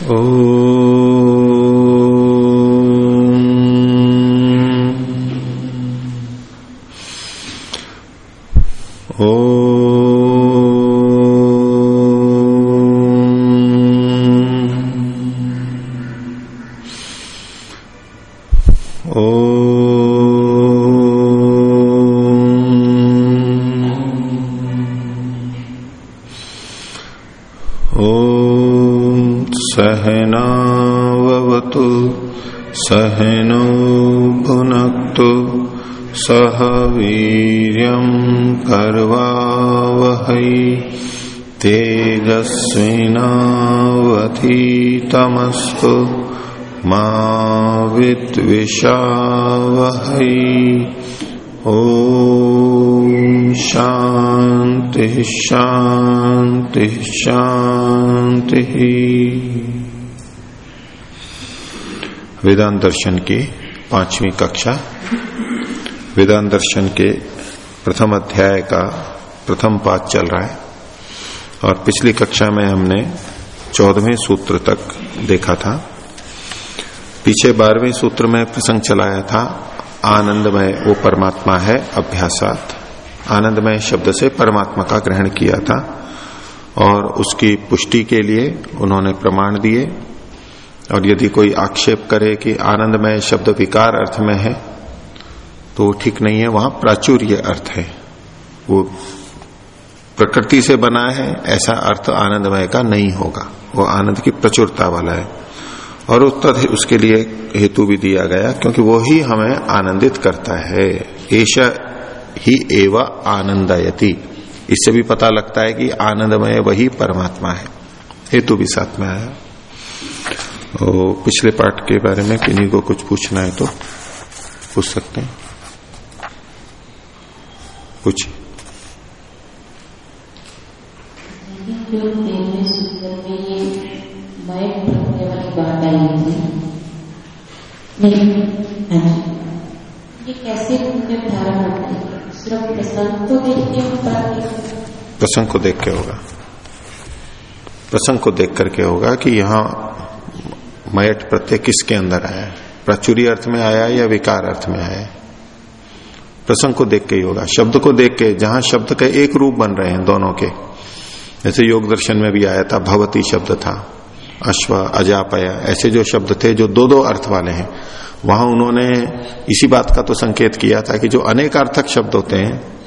सहनावतु तेजस्विनावधीतमस्तु मा ओ शांति शांति शांति वेदांत दर्शन की पांचवी कक्षा। वेदांत दर्शन के प्रथम अध्याय का प्रथम पाठ चल रहा है। और पिछली कक्षा में हमने चौदहवें सूत्र तक देखा था। पीछे बारहवें सूत्र में प्रसंग चलाया था, आनंदमय वो परमात्मा है अभ्यासात। आनंदमय शब्द से परमात्मा का ग्रहण किया था और उसकी पुष्टि के लिए उन्होंने प्रमाण दिए। और यदि कोई आक्षेप करे कि आनंदमय शब्द विकार अर्थ में है तो ठीक नहीं है, वहाँ प्राचुर्य अर्थ है। वो प्रकृति से बना है, ऐसा अर्थ आनंदमय का नहीं होगा। वो आनंद की प्रचुरता वाला है। और उत्तर उसके लिए हेतु भी दिया गया, क्योंकि वो ही हमें आनंदित करता है। ऐसा ही एवं आनंदयति। इससे भी पता लगता है कि आनंदमय वही परमात्मा है। हेतु भी साथ में आया। और पिछले पाठ के बारे में किन्हीं को कुछ पूछना है तो पूछ सकते हैं? पूछिए। प्रसंग को देख के होगा। प्रसंग को देख करके होगा कि यहाँ मयट प्रत्यय किसके अंदर आया? प्राचुरी अर्थ में आया या विकार अर्थ में आया? प्रसंग को देख के ही होगा। शब्द को देख के, जहाँ शब्द के एक रूप बन रहे हैं दोनों के जैसे योग दर्शन में भी आया था, भवती शब्द था, अश्व, अजापय, ऐसे जो शब्द थे जो दो दो अर्थ वाले हैं। वहाँ उन्होंने इसी बात का तो संकेत किया था कि जो अनेक अर्थक शब्द होते हैं,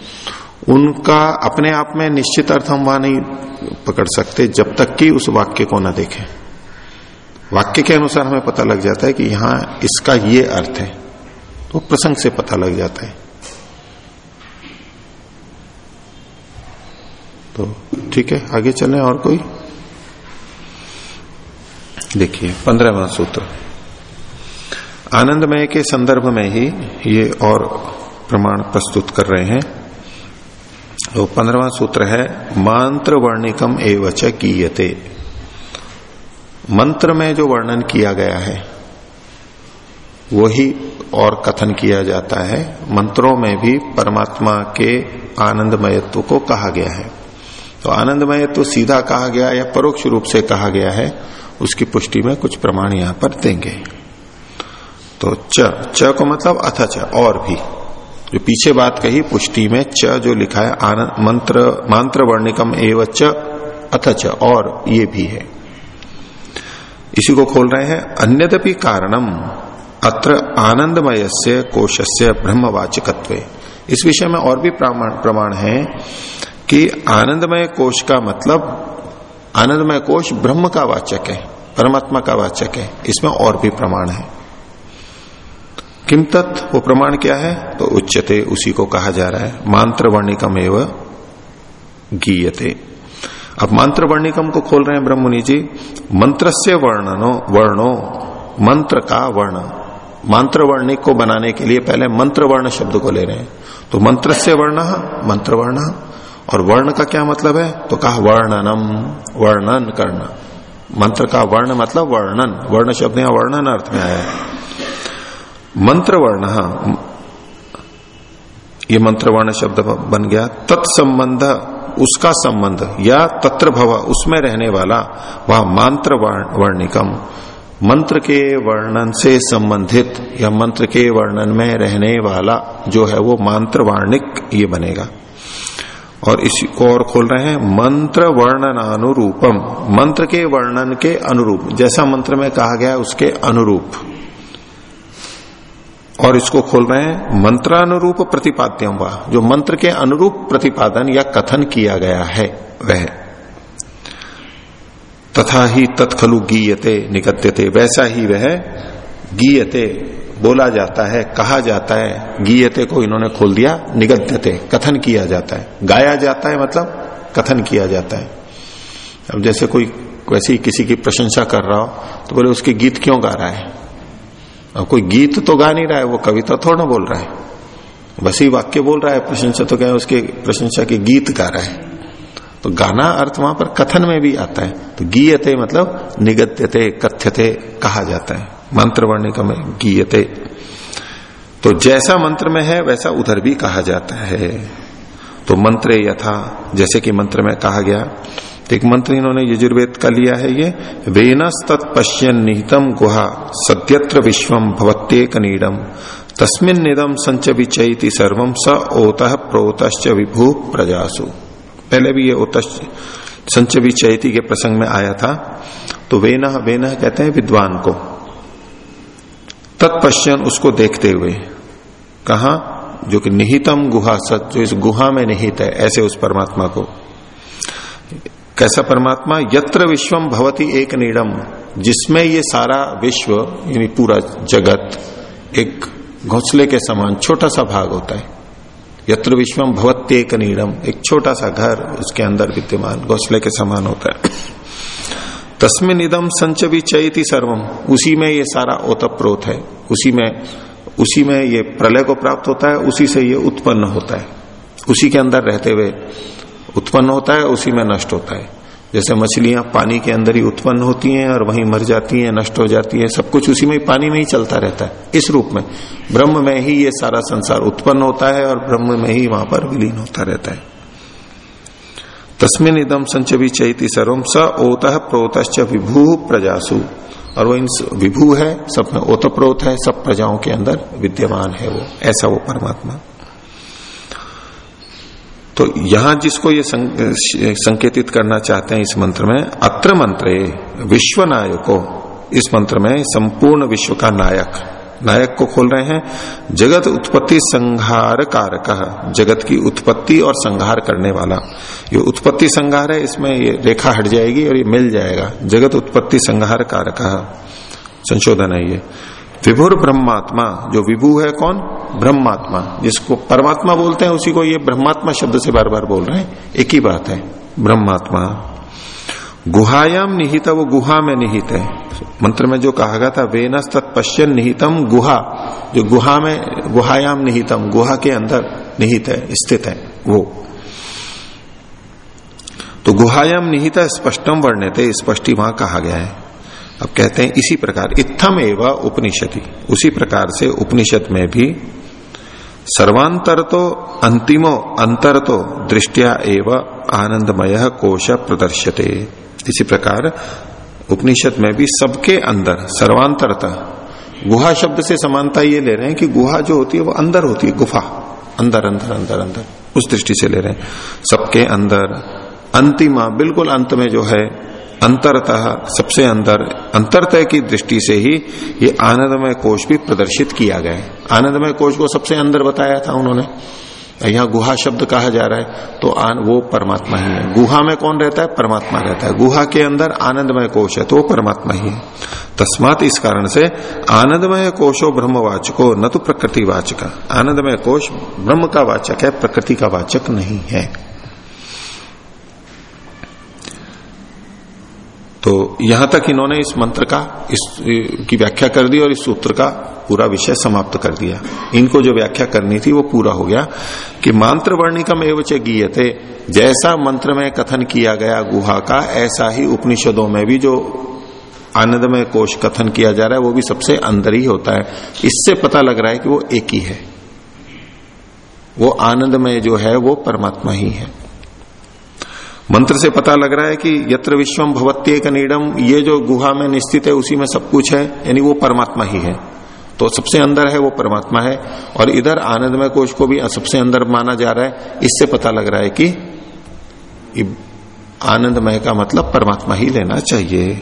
उनका अपने आप में निश्चित अर्थ हम वहाँ नहीं पकड़ सकते जब तक कि उस वाक्य को ना देखें। वाक्य के अनुसार हमें पता लग जाता है कि यहाँ इसका ये अर्थ है। तो प्रसंग से पता लग जाता है। तो ठीक है, आगे चले और कोई? देखिए, पंद्रहवा सूत्र। आनंदमय के संदर्भ में ही ये और प्रमाण प्रस्तुत कर रहे हैं। तो पंद्रहवा सूत्र है मंत्र वर्णिकम एवच कीयते मंत्र में जो वर्णन किया गया है, वही और कथन किया जाता है। मंत्रों में भी परमात्मा के आनंदमयत्व को कहा गया है। तो आनंदमयत्व सीधा कहा गया या परोक्ष रूप से कहा गया है, उसकी पुष्टि में कुछ प्रमाण यहाँ पर देंगे। तो च च को मतलब अथ च, और भी। जो पीछे बात कही, पुष्टि में च जो लिखा है मंत्र मंत्र वर्णिकम एवं च, अथ च, और ये भी है। इसी को खोल रहे हैं, अन्यदपि कारणम, अत्र आनंदमय से कोश से ब्रह्मवाचकत्व। इस विषय में और भी प्रमाण प्रमाण है। कि आनंदमय कोश का मतलब आनंदमय कोश ब्रह्म का वाचक है, परमात्मा का वाचक है, इसमें और भी प्रमाण है। किम वो प्रमाण क्या है? तो उच्चते उसी को कहा जा रहा है मांत्र वर्णिकम एवं गीयते। अब मंत्र वर्णिकम को खोल रहे हैं ब्रह्मनि जी। मंत्र से वर्णनो, वर्णो, मंत्र का वर्ण। मंत्र वर्णिक को बनाने के लिए पहले मंत्र वर्ण शब्द को ले रहे हैं। तो मंत्र से वर्ण मंत्र वर्ण और वर्ण का क्या मतलब है? तो कहा वर्णनम, वर्णन करना। मंत्र का वर्ण मतलब वर्णन। वर्ण शब्द यहाँ वर्णन अर्थ में आया है। मंत्र वर्ण ये मंत्र वर्ण शब्द बन गया। तत्संबंध, उसका संबंध, या तत्र भव, उसमें रहने वाला, वह मंत्र वर्णिकम। मंत्र के वर्णन से संबंधित, या मंत्र के वर्णन में रहने वाला जो है वो मंत्र वार्णिक ये बनेगा। और इसी को और खोल रहे हैं, मंत्र वर्णन अनुरूपम मंत्र के वर्णन के अनुरूप, जैसा मंत्र में कहा गया उसके अनुरूप। और इसको खोल रहे हैं, मंत्रानुरूप प्रतिपाद्यम व। जो मंत्र के अनुरूप प्रतिपादन या कथन किया गया है, वह। तथा ही तत्खलु गीयते निगत्यते वैसा ही वह गीयते। बोला जाता है, कहा जाता है, गीयते को इन्होंने खोल दिया, निगद्यते, कथन किया जाता है। गाया जाता है मतलब कथन किया जाता है। अब जैसे कोई, वैसे ही किसी की प्रशंसा कर रहा हो तो बोले, उसके गीत क्यों गा रहा है? अब कोई गीत तो गा नहीं रहा है, वो कविता थोड़ा बोल रहा है। बस ही वाक्य बोल रहा है, प्रशंसा तो क्या है उसके, प्रशंसा के गीत गा रहा है। तो गाना अर्थ वहाँ पर कथन में भी आता है। तो गीयते मतलब निगत्यते कथ्यते कहा जाता है। मंत्र वर्णिक में गीयते। तो जैसा मंत्र में है, वैसा उधर भी कहा जाता है। तो मंत्र यथा, जैसे कि मंत्र में कहा गया तो एक मंत्र इन्होंने यजुर्वेद का लिया है ये वेनस तत्पश्यन निहितम गुहा, सद्यत्र विश्वम भवत्येक नीडम तस्मिन निदम संच विचयति सर्वम स ओत प्रोत विभू प्रजासु। पहले भी ये ओत संच विचयति के प्रसंग में आया था। तो वेन वेन कहते हैं विद्वान को। तत्पश्चन उसको देखते हुए कहा, जो कि निहितम गुहा सत, जो इस गुहा में निहित है, ऐसे उस परमात्मा को। कैसा परमात्मा? यत्र विश्वम भवती एक नीडम जिसमें ये सारा विश्व, यानी पूरा जगत, एक घोंसले के समान छोटा सा भाग होता है। यत्र विश्वम भवती एक नीडम एक छोटा सा घर उसके अंदर विद्यमान, घोंसले के समान होता है। तस्मिन इदम संच भी चयती सर्वम उसी में ये सारा ओतप्रोत है। उसी में उसी में ये प्रलय को प्राप्त होता है, उसी से ये उत्पन्न होता है। उसी के अंदर रहते हुए उत्पन्न होता है, उसी में नष्ट होता है। जैसे मछलियाँ पानी के अंदर ही उत्पन्न होती हैं और वहीं मर जाती हैं, नष्ट हो जाती हैं, सब कुछ उसी में ही पानी में ही चलता रहता है, इस रूप में। ब्रह्म में ही ये सारा संसार उत्पन्न होता है और ब्रह्म में ही वहाँ पर विलीन होता रहता है। तस्मिन इदम संच भी चैती सर्वम स ओत प्रोत विभू प्रजासु। और वो इन विभू है, सब में ओतप्रोत है, सब प्रजाओं के अंदर विद्यमान है वो। ऐसा वो परमात्मा। तो यहाँ जिसको ये संकेतित करना चाहते हैं इस मंत्र में, अत्र मंत्र विश्व नायको इस मंत्र में संपूर्ण विश्व का नायक। नायक को खोल रहे हैं। जगत उत्पत्ति संहार कारक जगत की उत्पत्ति और संहार करने वाला। ये उत्पत्ति संहार है, इसमें ये रेखा हट जाएगी और ये मिल जाएगा। जगत उत्पत्ति संहार कारक संशोधन है ये। विभुर ब्रह्मात्मा, जो विभु है कौन? ब्रह्मात्मा। जिसको परमात्मा बोलते हैं, उसी को ये ब्रह्मात्मा शब्द से बार बार बोल रहे हैं। एक ही बात है, ब्रह्मात्मा। गुहायाम निहित, वो गुहा में निहित है। मंत्र में जो कहा गया था वेनस तत्पश्यन निहितम गुहा, जो गुहा में, गुहायाम निहितम, गुहा के अंदर निहित है, स्थित है, वो। तो गुहायाम निहित स्पष्टम वर्ण्य थे स्पष्टी वहाँ कहा गया है। अब कहते हैं, इसी प्रकार, इत्थम एवं उपनिषद, उसी प्रकार से उपनिषद में भी सर्वांतर तो अंतिमो अंतर तो दृष्टिया एवं आनंदमय कोश प्रदर्शते इसी प्रकार उपनिषद में भी सबके अंदर सर्वांतरता, गुहा शब्द से समानता ये ले रहे हैं कि गुहा जो होती है वो अंदर होती है, गुफा, अंदर अंदर अंदर अंदर, उस दृष्टि से ले रहे हैं। सबके अंदर, अंतिमा, बिल्कुल अंत में जो है, अंतरतः, सबसे अंदर अंतरतः की दृष्टि से ही ये आनंदमय कोष भी प्रदर्शित किया गया है। आनंदमय कोष को सबसे अंदर बताया था उन्होंने। यहाँ गुहा शब्द कहा जा रहा है तो आन, वो परमात्मा ही है। गुहा में कौन रहता है? परमात्मा रहता है। गुहा के अंदर आनंदमय कोश है तो वो परमात्मा ही है। तस्मात इस कारण से आनंदमय कोशो ब्रह्मवाचको न तो प्रकृति वाचक आनंदमय कोश ब्रह्म का वाचक है प्रकृति का वाचक नहीं है। तो यहाँ तक इन्होंने इस मंत्र का इस की व्याख्या कर दी और इस सूत्र का पूरा विषय समाप्त कर दिया। इनको जो व्याख्या करनी थी वो पूरा हो गया कि मंत्र वर्णिकम एवं गीयते, जैसा मंत्र में कथन किया गया गुहा का, ऐसा ही उपनिषदों में भी जो आनंदमय कोश कथन किया जा रहा है, वो भी सबसे अंदर ही होता है। इससे पता लग रहा है कि वो एक ही है। वो आनंदमय जो है, वो परमात्मा ही है। मंत्र से पता लग रहा है कि यत्र विश्वम भवत्येक नीडम ये जो गुहा में निश्चित है, उसी में सब कुछ है, यानी वो परमात्मा ही है। तो सबसे अंदर है, वो परमात्मा है। और इधर आनंदमय कोश को भी सबसे अंदर माना जा रहा है। इससे पता लग रहा है कि आनंदमय का मतलब परमात्मा ही लेना चाहिए।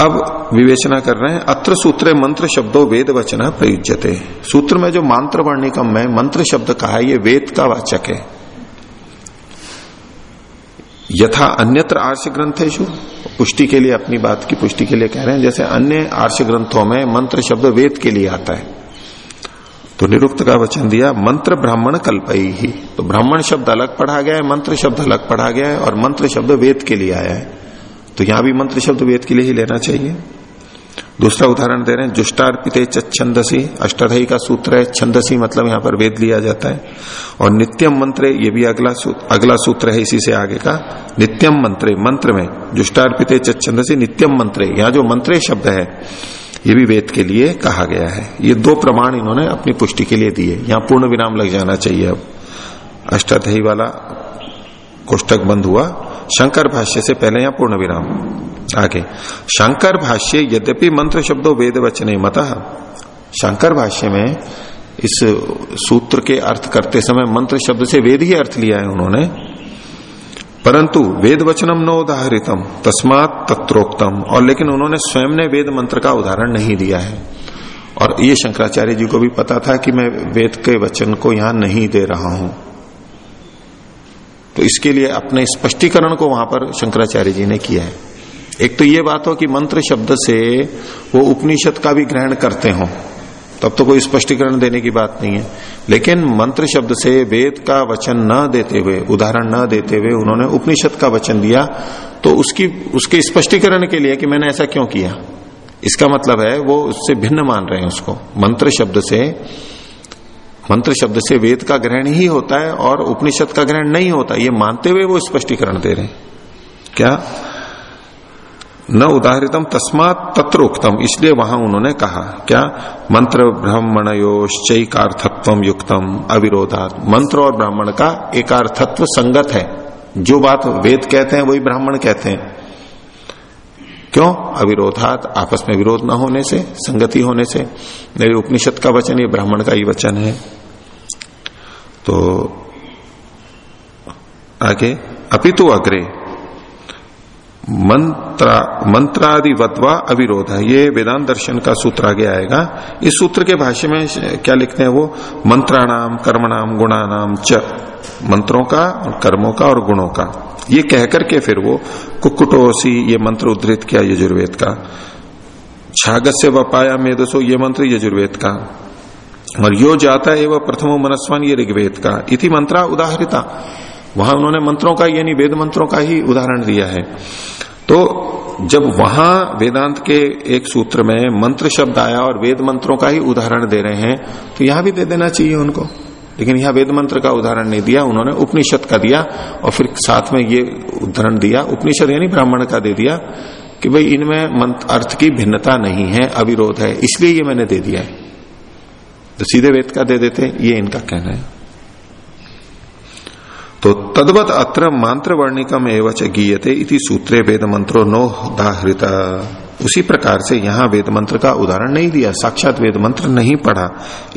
अब विवेचना कर रहे हैं, अत्र सूत्र मंत्र शब्दों वेद वचन प्रयुज्यते। सूत्र में जो मंत्र वर्णिकम में मंत्र शब्द कहा है, ये वेद का वाचक है। यथा अन्यत्र आर्ष ग्रंथेशु पुष्टि के लिए, अपनी बात की पुष्टि के लिए कह रहे हैं। जैसे अन्य आर्ष ग्रंथों में मंत्र शब्द वेद के लिए आता है। तो निरुक्त का वचन दिया, मंत्र ब्राह्मण कल्पई ही। तो ब्राह्मण शब्द अलग पढ़ा गया है, मंत्र शब्द अलग पढ़ा गया है, और मंत्र शब्द वेद के लिए आया है। तो यहाँ भी मंत्र शब्द वेद के लिए ही लेना चाहिए। दूसरा उदाहरण दे रहे हैं जुष्टार्पिते छंदसी अष्टाधई का सूत्र है छंदसी मतलब यहाँ पर वेद लिया जाता है। और नित्यम मंत्र ये भी अगला सूत्र, अगला सूत्र है इसी से आगे का नित्यम मंत्र मंत्र में जुष्टार्पिते छंदसी नित्यम मंत्रे यहाँ जो मंत्रे शब्द है ये भी वेद के लिए कहा गया है। ये दो प्रमाण इन्होंने अपनी पुष्टि के लिए दिए यहाँ पूर्ण विराम लग जाना चाहिए अब। अष्टाध्यायी वाला कोष्टक बंद हुआ शंकर भाष्य से पहले यहाँ पूर्ण विराम। आगे। शंकर भाष्य, यद्यपि मंत्र शब्दों वेद वचने मत, शंकर भाष्य में इस सूत्र के अर्थ करते समय मंत्र शब्द से वेद ही अर्थ लिया है उन्होंने। परंतु वेद वचनम न उदाहरितम, तस्मात तत्रोक्तम, और लेकिन उन्होंने स्वयं ने वेद मंत्र का उदाहरण नहीं दिया है। और ये शंकराचार्य जी को भी पता था कि मैं वेद के वचन को यहाँ नहीं दे रहा हूँ। तो इसके लिए अपने स्पष्टीकरण को वहाँ पर शंकराचार्य जी ने किया है। एक तो ये बात हो कि मंत्र शब्द से वो उपनिषद का भी ग्रहण करते हो। तब तो कोई स्पष्टीकरण देने की बात नहीं है। लेकिन मंत्र शब्द से वेद का वचन न देते हुए, उदाहरण न देते हुए उन्होंने उपनिषद का वचन दिया तो उसकी, उसके स्पष्टीकरण के लिए कि मैंने ऐसा क्यों किया? इसका मतलब है वो उससे भिन्न मान रहे हैं उसको। मंत्र शब्द से, मंत्र शब्द से वेद का ग्रहण ही होता है और उपनिषद का ग्रहण नहीं होता। ये मानते हुए वो स्पष्टीकरण दे रहे हैं। क्या? न उदाहरितम, तस्मात तत्रोक्तम इसलिए वहाँ उन्होंने कहा, क्या? मंत्र ब्राह्मणयोश्चैकार्थत्व युक्तम, अविरोधात। मंत्र और ब्राह्मण का एकार्थत्व संगत है। जो बात वेद कहते हैं, वही ब्राह्मण कहते हैं। क्यों? अविरोधात, आपस में विरोध न होने से, संगति होने से। मेरे उपनिषद का वचन, ये ब्राह्मण का ही वचन है। तो आगे, अपितु अग्रे मंत्रा मंत्रादिवत्वा अविरोध ये वेदांत दर्शन का सूत्र आगे आएगा। इस सूत्र के भाष्य में क्या लिखते हैं वो? मंत्राणाम, कर्मणाम, गुणानाम च। मंत्रों का और कर्मों का और गुणों का। ये कहकर के फिर वो कुकुटोसी ये मंत्र उद्धृत किया यजुर्वेद का। छागस्य वपाया मेदसो, ये मंत्र यजुर्वेद का। और यो जाता है वह प्रथमो मनस्वान ये ऋग्वेद का। इति मंत्रा उदाहरिता। वहाँ उन्होंने मंत्रों का, यानी वेद मंत्रों का ही उदाहरण दिया है। तो जब वहाँ वेदांत के एक सूत्र में मंत्र शब्द आया और वेद मंत्रों का ही उदाहरण दे रहे हैं तो यहाँ भी दे देना चाहिए उनको। लेकिन यहाँ वेद मंत्र का उदाहरण नहीं दिया, उन्होंने उपनिषद का दिया और फिर साथ में ये उदाहरण दिया, उपनिषद यानी ब्राह्मण का दे दिया कि भाई इनमें अर्थ की भिन्नता नहीं है, अविरोध है, इसलिए ये मैंने दे दिया है। तो सीधे वेद का दे देते ये इनका कहना है। तो तद्वत अत्र मंत्र वर्णिकम एवं गीयते इति सूत्रे वेद मंत्रो नो दाहृत उसी प्रकार से यहाँ वेद मंत्र का उदाहरण नहीं दिया, साक्षात वेद मंत्र नहीं पढ़ा।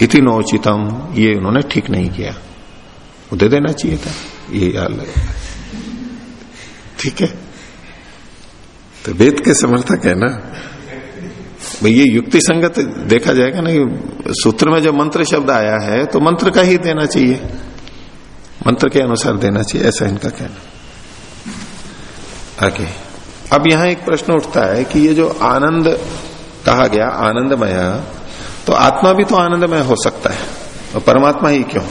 इति नोचितम, ये उन्होंने ठीक नहीं किया। दे देना चाहिए था, ये हाल ठीक है? तो वेद के समर्थक है ना? भाई ये युक्ति संगत देखा जाएगा ना सूत्र में जो मंत्र शब्द आया है तो मंत्र का ही देना चाहिए। मंत्र के अनुसार देना चाहिए, ऐसा इनका कहना। आगे। अब यहाँ एक प्रश्न उठता है कि ये जो आनंद कहा गया, आनंदमय तो आत्मा भी तो आनंदमय हो सकता है। और परमात्मा ही क्यों?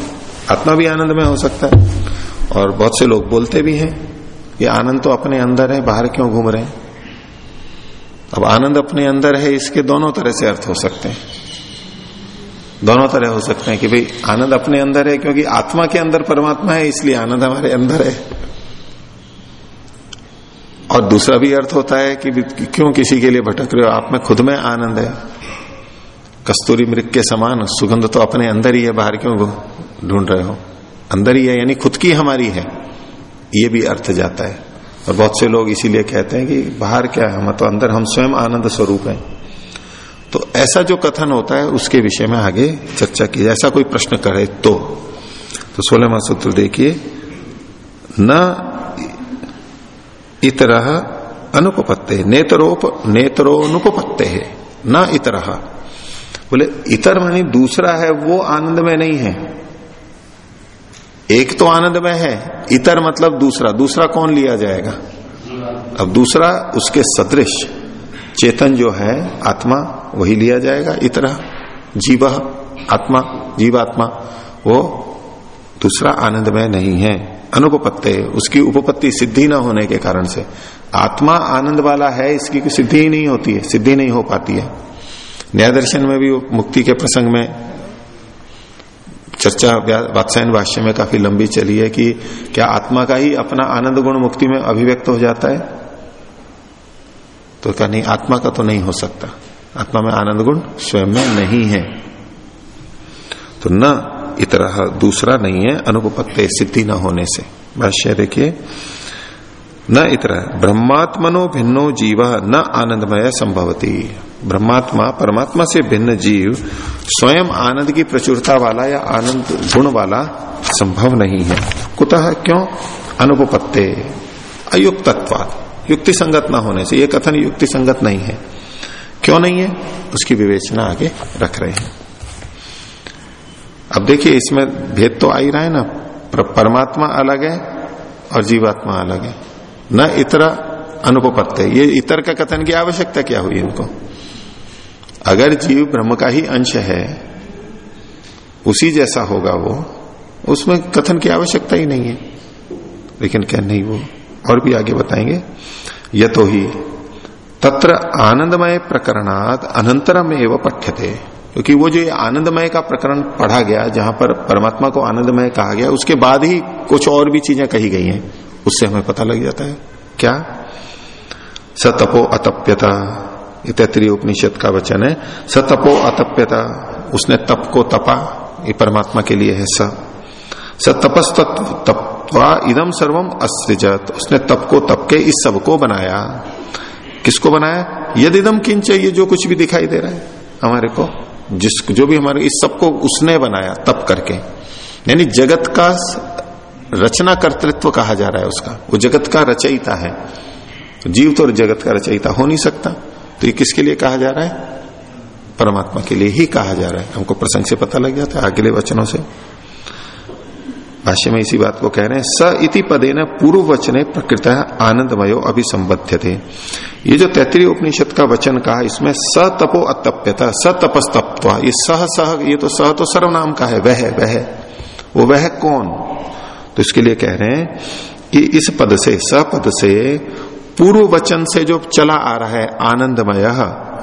आत्मा भी आनंदमय हो सकता है। और बहुत से लोग बोलते भी हैं ये आनंद तो अपने अंदर है, बाहर क्यों घूम रहे हैं? अब आनंद अपने अंदर है, इसके दोनों तरह से अर्थ हो सकते हैं। दोनों तरह हो सकते हैं कि भाई आनंद अपने अंदर है, क्योंकि आत्मा के अंदर परमात्मा है, इसलिए आनंद हमारे अंदर है। और दूसरा भी अर्थ होता है कि क्यों किसी के लिए भटक रहे हो? आप में खुद में आनंद है। कस्तूरी मृग के समान, सुगंध तो अपने अंदर ही है, बाहर क्यों ढूंढ रहे हो? अंदर ही है, यानी खुद की हमारी है। ये भी अर्थ जाता है। और बहुत से लोग इसीलिए कहते हैं कि बाहर क्या है? हम तो अंदर, हम स्वयं आनंद स्वरूप हैं। तो ऐसा जो कथन होता है, उसके विषय में आगे चर्चा की ऐसा कोई प्रश्न करे तो। तो सोलहवा सूत्र देखिए। न इतर अनुपत्ते नेत्रोप नेत्रोनुपत्ते है न इतर। बोले, इतर मानी दूसरा है, वो आनंद में नहीं है। एक तो आनंद में है, इतर मतलब दूसरा। दूसरा कौन लिया जाएगा? अब दूसरा, उसके सदृश। चेतन जो है, आत्मा वही लिया जाएगा। इतना जीव, आत्मा, जीवात्मा, वो दूसरा आनंद में नहीं है। अनुपत्ति उसकी उपपत्ति सिद्धि न होने के कारण से। आत्मा आनंद वाला है, इसकी सिद्धि ही नहीं होती है, सिद्धि नहीं हो पाती है। न्याय दर्शन में भी मुक्ति के प्रसंग में चर्चा वात्सायन भाष्य में काफ़ी लंबी चली है कि क्या आत्मा का ही अपना आनंद गुण मुक्ति में अभिव्यक्त हो जाता है? तो क्या नहीं आत्मा का तो नहीं हो सकता। आत्मा में आनंद गुण स्वयं में नहीं है। तो न इतर दूसरा नहीं है अनुपत्ति सिद्धि न होने से। भाष्य देखिए, न इतर ब्रह्मात्मनो भिन्नो जीव न आनंदमय संभवती। ब्रह्मात्मा परमात्मा से भिन्न जीव, स्वयं आनंद की प्रचुरता वाला या आनंद गुण वाला संभव नहीं है। कुतः क्यों? अनुपत्ते अयुक्तत्वाद युक्ति संगत न होने से, ये कथन युक्ति संगत नहीं है। क्यों नहीं है? उसकी विवेचना आगे रख रहे हैं। अब देखिए, इसमें भेद तो आ ही रहा है ना। परमात्मा अलग है और जीवात्मा अलग है। न इतर अनुपत्त ये इतर का कथन की आवश्यकता क्या हुई इनको? अगर जीव ब्रह्म का ही अंश है, उसी जैसा होगा वो, उसमें कथन की आवश्यकता ही नहीं है। लेकिन क्या नहीं, वो और भी आगे बताएँगे। ये तो ही तत्र आनंदमय प्रकरणात अनंतरम एवं पठ्यते। क्योंकि वो जो आनंदमय का प्रकरण पढ़ा गया, जहाँ पर परमात्मा को आनंदमय कहा गया, उसके बाद ही कुछ और भी चीज़ें कही गई हैं, उससे हमें पता लग जाता है। क्या? सतपो अतप्यता, ये तैतरी उपनिषद का वचन है। सतपो अतप्यता, उसने तप को तपा, ये परमात्मा के लिए है स। सतपस तत्वा इदम सर्वम अस्जत उसने तप को तप के इस सबको बनाया। किसको बनाया? यदि इदम किंच जो कुछ भी दिखाई दे रहा है हमारे को, जिस, जो भी हमारे, इस सबको उसने बनाया, तप करके। यानी जगत का रचना कर्तृत्व कहा जा रहा है उसका। वो जगत का रचयिता है। जीव तो जगत का रचयिता हो नहीं सकता। तो ये किसके लिए कहा जा रहा है? परमात्मा के लिए ही कहा जा रहा है। हमको प्रसंग से पता लग जाता है अगले वचनों से। भाष्य में इसी बात को कह रहे हैं, स इति पदे न पूर्व वचने प्रकृत आनंदमयो अभिसंबद्ध थे ये जो तैतरी उपनिषद का वचन कहा, इसमें स तपो अतप्यता, स तपस्तप्वा ये सह सह ये तो सह तो सर्वनाम का है, वह वह। वो वह कौन? तो इसके लिए कह रहे हैं कि इस पद से, स पद से पूर्व वचन से जो चला आ रहा है आनंदमय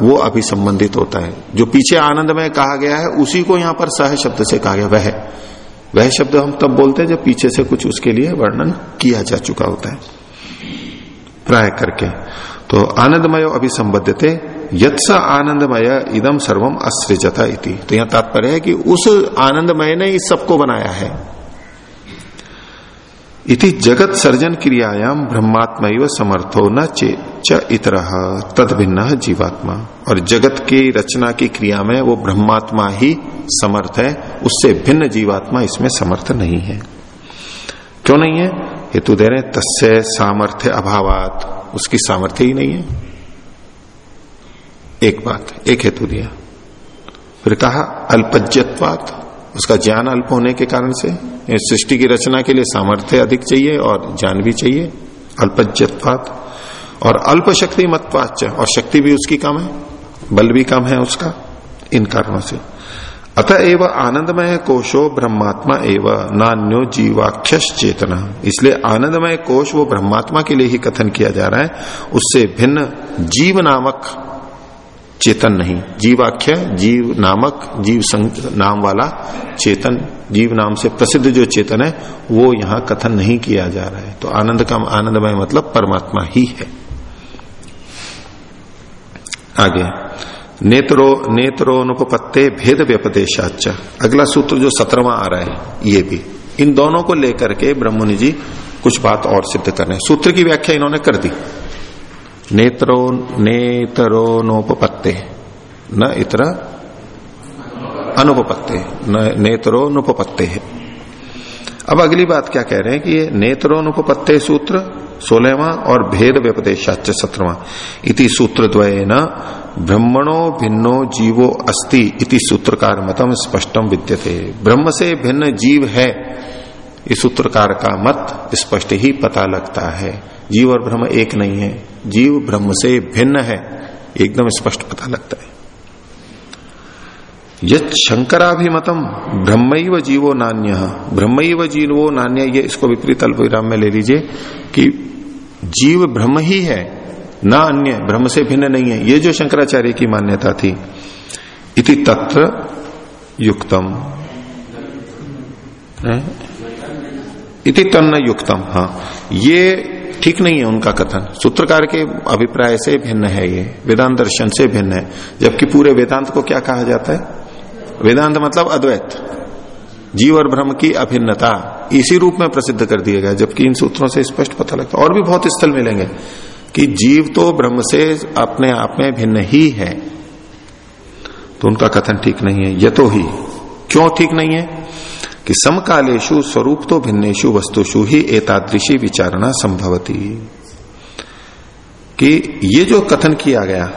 वो अभी संबंधित होता है। जो पीछे आनंदमय कहा गया है, उसी को यहाँ पर सह शब्द से कहा गया, वह। वह शब्द हम तब बोलते हैं जब पीछे से कुछ उसके लिए वर्णन किया जा चुका होता है। प्राय करके। तो आनंदमय अभी संबद्ध थे यत्स आनंदमय इदम सर्वम अस्सृजता इति। तो यहाँ तात्पर्य है कि उस आनंदमय ने इस सबको बनाया है। इति जगत सर्जन क्रियायाम ब्रह्मात्म समर्थो न च इतर तद भिन्न जीवात्मा। और जगत की रचना की क्रिया में वो ब्रह्मात्मा ही समर्थ है, उससे भिन्न जीवात्मा इसमें समर्थ नहीं है। क्यों नहीं है? हेतु दे रहे तस्य सामर्थ्य अभावात, उसकी सामर्थ्य ही नहीं है। एक बात, एक हेतु दिया। फिर कहा, अल्पज्यत्वात, उसका ज्ञान अल्प होने के कारण से सृष्टि की रचना के लिए सामर्थ्य अधिक चाहिए और ज्ञान भी चाहिए। अल्पज्यत्वात और अल्प शक्ति मतवाच और शक्ति भी उसकी कम है, बल भी कम है उसका, इन कारणों से। अतः एवं आनंदमय कोशो ब्रह्मात्मा एवं, नान्यो जीवाख्य चेतना इसलिए आनंदमय कोश वो ब्रह्मात्मा के लिए ही कथन किया जा रहा है, उससे भिन्न जीव नामक चेतन नहीं। जीवाख्य, जीव नामक, जीव नाम वाला चेतन, जीव नाम से प्रसिद्ध जो चेतन है, वो यहाँ कथन नहीं किया जा रहा है। तो आनंद का आनंदमय मतलब परमात्मा ही है। आगे। नेत्रो नेत्रोनुपत्ते भेद व्यपदेशाच अगला सूत्र जो सत्रवा आ रहा है, ये भी। इन दोनों को लेकर के ब्रह्मनि जी कुछ बात और सिद्ध कर रहे हैं। सूत्र की व्याख्या इन्होंने कर दी। नेत्रो नेत्रो नोपत्ते न इतर अनुपत्ते न नेत्रो नुपत्ते है अब अगली बात क्या कह रहे हैं कि ये नेत्रोनुपत्ते सूत्र सोलहवा और भेद व्यपदेशाच सत्रवा इति सूत्र न ब्रह्मणो भिन्नो जीवो अस्ति इति सूत्रकार मतम स्पष्टम विद्यते। ब्रह्म से भिन्न जीव है इस सूत्रकार का मत स्पष्ट ही पता लगता है। जीव और ब्रह्म एक नहीं है, जीव ब्रह्म से भिन्न है एकदम स्पष्ट पता लगता है। यद शंकराभिमतम ब्रह्म जीवो नान्य। ब्रह्म जीवो नान्य, ये इसको विपरीत अल्प विराम में ले लीजिए कि जीव ब्रह्म ही है, ना अन्य, ब्रह्म से भिन्न नहीं है। ये जो शंकराचार्य की मान्यता थी, इति तत्र युक्तम। इति तन्न युक्तम हाँ। ये ठीक नहीं है उनका कथन। सूत्रकार के अभिप्राय से भिन्न है ये, वेदांत दर्शन से भिन्न है। जबकि पूरे वेदांत को क्या कहा जाता है? वेदांत मतलब अद्वैत। जीव और ब्रह्म की अभिन्नता इसी रूप में प्रसिद्ध कर दिया गया, जबकि इन सूत्रों से स्पष्ट पता लगता है। और भी बहुत स्थल मिलेंगे कि जीव तो ब्रह्म से अपने आप में भिन्न ही है। तो उनका कथन ठीक नहीं है ये तो ही। क्यों ठीक नहीं है? कि समकालेशु स्वरूप तो भिन्नेशु वस्तुषु ही एतादृशी विचारणा संभवती। कि ये जो कथन किया गया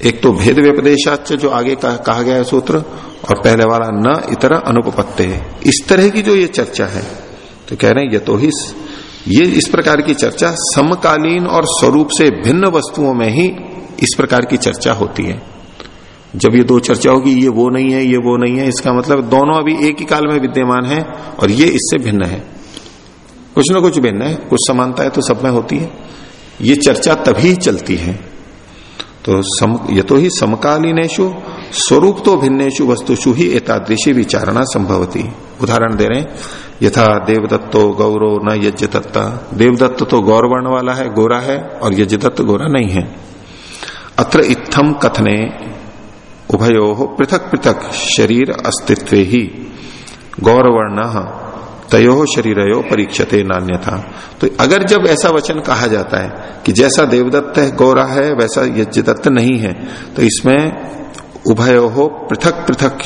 एक तो भेद व्यपदेशाच जो आगे कहा, गया है सूत्र और पहले वाला न इतर अनुपत्ते इस तरह की जो ये चर्चा है तो कह रहे हैं ये तो ही ये इस प्रकार की चर्चा समकालीन और स्वरूप से भिन्न वस्तुओं में ही इस प्रकार की चर्चा होती है। जब ये दो चर्चा होगी ये वो नहीं है ये वो नहीं है इसका मतलब दोनों अभी एक ही काल में विद्यमान है और ये इससे भिन्न है। कुछ ना कुछ भिन्न है कुछ समानता है तो सब में होती है। ये चर्चा तभी चलती है तो सम ये तो ही समकालीनेशु स्वरूप तो भिन्नेशु वस्तुषु ही एतादृशी विचारणा संभवती। उदाहरण दे रहे यथा देवदत्तो गौरव न यज्ञ दत्ता देवदत्त तो गौरवर्ण वाला है, गोरा है, और यज्ञदत्त गोरा नहीं है। अत्र इत्थम कथने उभयो पृथक पृथक शरीर अस्तित्व ही। गौरवर्ण तयो शरीरयो परीक्षते नान्य था तो अगर जब ऐसा वचन कहा जाता है कि जैसा देवदत्त है, गौरा है, वैसा यज्ञदत्त नहीं है तो इसमें उभयो हो पृथक पृथक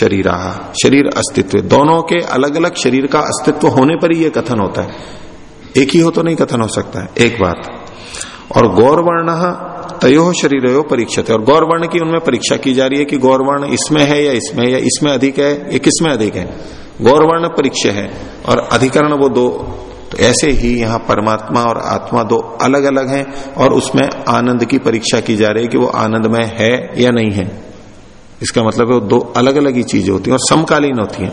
शरीरा, शरीर अस्तित्व। दोनों के अलग अलग शरीर का अस्तित्व होने पर ही यह कथन होता है। एक ही हो तो नहीं कथन हो सकता है। एक बात। और गौरवर्ण तयो शरीर परीक्षित। और गौरवर्ण की उनमें परीक्षा की जा रही है कि गौरवर्ण इसमें है या इसमें या इसमें अधिक है या किसमें अधिक है। गौरवर्ण परीक्षा है और अधिकरण वो दो तो ऐसे ही यहाँ परमात्मा और आत्मा दो अलग अलग हैं और उसमें आनंद की परीक्षा की जा रही है कि वो आनंद में है या नहीं है। इसका मतलब है वो दो अलग अलग ही चीज़ें होती हैं और समकालीन होती हैं।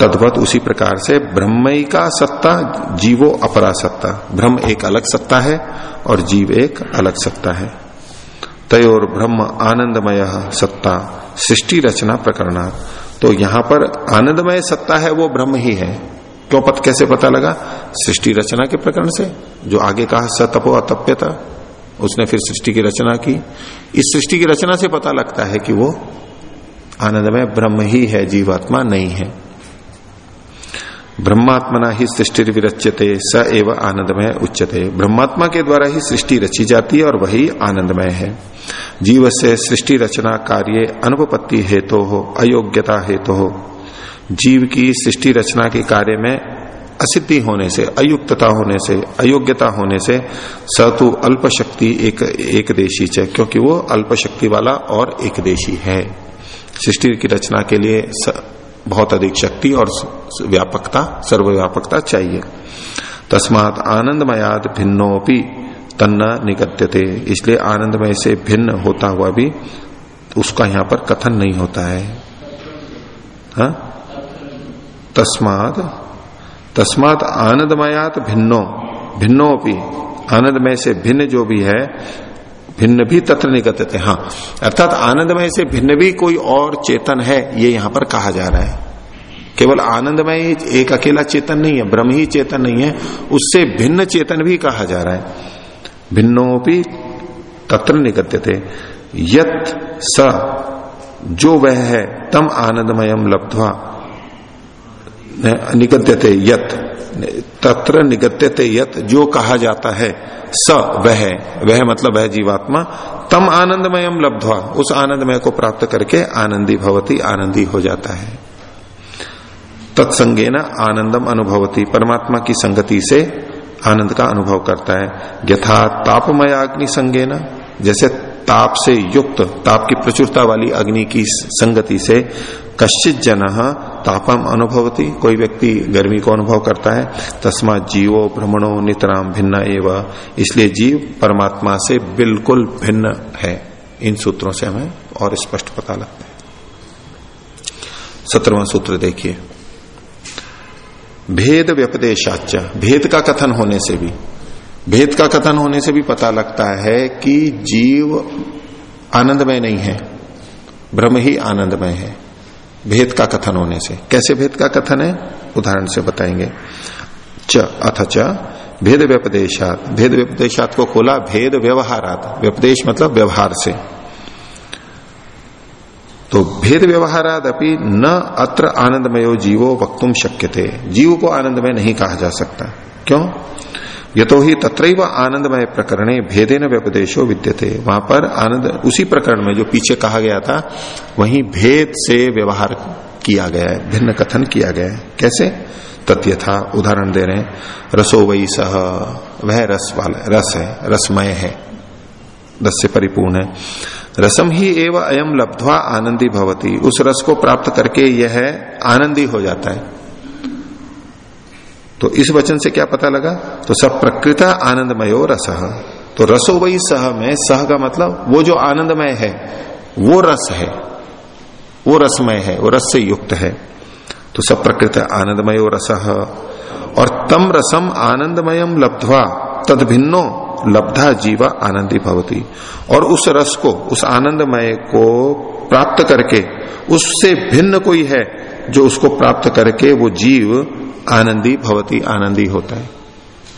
तद्वत उसी प्रकार से ब्रह्म का सत्ता, जीवो अपरा सत्ता। ब्रह्म एक अलग सत्ता है और जीव एक अलग सत्ता है। तयोर ब्रह्म आनंदमय सत्ता, सृष्टि रचना प्रकरण तो यहाँ पर आनंदमय सत्ता है, वो ब्रह्म ही है। क्यों पत, कैसे पता लगा? सृष्टि रचना के प्रकरण से। जो आगे कहा सतपो अतप्यता, उसने फिर सृष्टि की रचना की। इस सृष्टि की रचना से पता लगता है कि वो आनंदमय ब्रह्म ही है, जीवात्मा नहीं है। ब्रह्मात्मना ही सृष्टि विरच्यते, स एव आनंदमय उच्चते ब्रह्मात्मा के द्वारा ही सृष्टि रची जाती है और वही आनंदमय है। जीव से सृष्टि रचना कार्य अनुपत्ति हेतु तो हो, अयोग्यता हेतु तो हो। जीव की सृष्टि रचना के कार्य में असिद्धि होने से, अयुक्तता होने से, अयोग्यता होने से सतु अल्प शक्ति एक एक देशी च, क्योंकि वो अल्प शक्ति वाला और एक देशी है। सृष्टि की रचना के लिए बहुत अधिक शक्ति और व्यापकता, सर्वव्यापकता चाहिए। तस्मात आनंदमयाद भिन्नोपि तन्ना निगत्यते इसलिए आनंदमय से भिन्न होता हुआ भी उसका यहाँ पर कथन नहीं होता है। हा? तस्मात तस्मात आनंदमयात भिन्नो भिन्नोपि आनंदमय से भिन्न जो भी है भिन्न भी तत्र निगत हाँ। अर्थात आनंदमय से भिन्न भी कोई और चेतन है, ये यहाँ पर कहा जा रहा है। केवल आनंदमय एक अकेला चेतन नहीं है, ब्रह्म ही चेतन नहीं है, उससे भिन्न चेतन भी कहा जा रहा है। भिन्नोपि तत्र निगत्य थे यत स, जो वह है, तम आनंदमयम लब्धवा। थे यत। तत्र निगद्यते यत, जो कहा जाता है, स वह वह मतलब वह जीवात्मा, तम आनंदमयम लब्धवा, उस आनंदमय को प्राप्त करके आनंदी भवती, आनंदी हो जाता है। तत्संगे न आनंदम अनुभवती, परमात्मा की संगति से आनंद का अनुभव करता है। यथा तापमय अग्नि संगे न जैसे ताप से युक्त, ताप की प्रचुरता वाली अग्नि की संगति से कश्चित जन तापम अनुभवती। कोई व्यक्ति गर्मी को अनुभव करता है तस्मा जीवो भ्रमणो नितराम भिन्न एवं। इसलिए जीव परमात्मा से बिल्कुल भिन्न है। इन सूत्रों से हमें और स्पष्ट पता लगता है। सत्रवा सूत्र देखिए। भेद व्यपदेशाच भेद का कथन होने से भी भेद का कथन होने से भी पता लगता है कि जीव आनंदमय नहीं है, ब्रह्म ही आनंदमय है। भेद का कथन होने से। कैसे भेद का कथन है? उदाहरण से बताएँगे। च, अथ च, भेद व्यपदेशात। भेद व्यपदेशात को खोला, भेद व्यवहारात। व्यपदेश मतलब व्यवहार से। तो भेद व्यवहाराद अपनी न अत्र आनंदमयो जीवो वक्तुम शक्य थे जीव को आनंदमय नहीं कहा जा सकता। क्यों? ये तो ही तत्र आनंदमय प्रकरणे भेदे न व्यपदेशो विद्यते। वहाँ पर आनंद उसी प्रकरण में जो पीछे कहा गया था, वहीं भेद से व्यवहार किया गया है, भिन्न कथन किया गया है। कैसे? तथ्य था उदाहरण दे रहे हैं, रसो वही सह वह रस वाला, रस है, रसमय है रस से परिपूर्ण है। रसम ही एवं अयम लब्धवा आनंदी भवती। उस रस को प्राप्त करके यह आनंदी हो जाता है। तो इस वचन से क्या पता लगा? तो सब प्रकृत आनंदमयो रस। तो रसो वही सह में, सह का मतलब वो जो आनंदमय है, वो रस है, वो रसमय है, वो रस से युक्त है। तो सब प्रकृत आनंदमयो रस। और तम रसम आनंदमयम लब्धवा, तद भिन्नो लब्धा जीवा आनंदी भवती। और उस रस को, उस आनंदमय को प्राप्त करके, उससे भिन्न कोई है जो उसको प्राप्त करके वो जीव आनंदी भवती आनंदी होता है।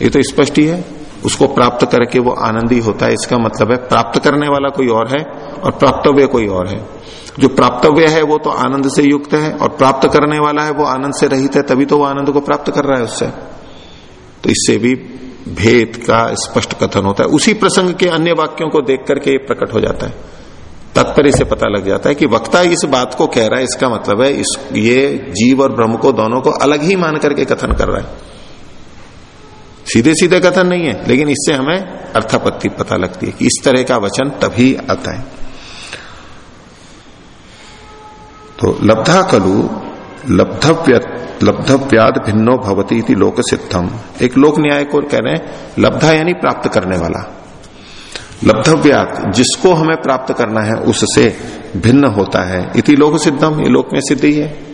ये तो स्पष्ट ही है। उसको प्राप्त करके वो आनंदी होता है, इसका मतलब है प्राप्त करने वाला कोई और है और प्राप्तव्य कोई और है। जो प्राप्तव्य है वो तो आनंद से युक्त है और प्राप्त करने वाला है वो आनंद से रहित है, तभी तो वो आनंद को प्राप्त कर रहा है उससे। तो इससे भी भेद का स्पष्ट कथन होता है। उसी प्रसंग के अन्य वाक्यों को देख करके ये प्रकट हो जाता है। तात्पर्य से पता लग जाता है कि वक्ता इस बात को कह रहा है, इसका मतलब है इस, ये जीव और ब्रह्म को, दोनों को अलग ही मान करके कथन कर रहा है। सीधे सीधे कथन नहीं है, लेकिन इससे हमें अर्थापत्ति पता लगती है कि इस तरह का वचन तभी आता है। तो लब्धा कलु लब्धव्य, लब्धव्याद भिन्नो भवती लोक सिद्धम एक लोक न्याय को कह रहे हैं, लब्धा यानी प्राप्त करने वाला। लब्धव्यात, जिसको हमें प्राप्त करना है, उससे भिन्न होता है। इति लोक सिद्धम, ये लोक में सिद्ध ही है।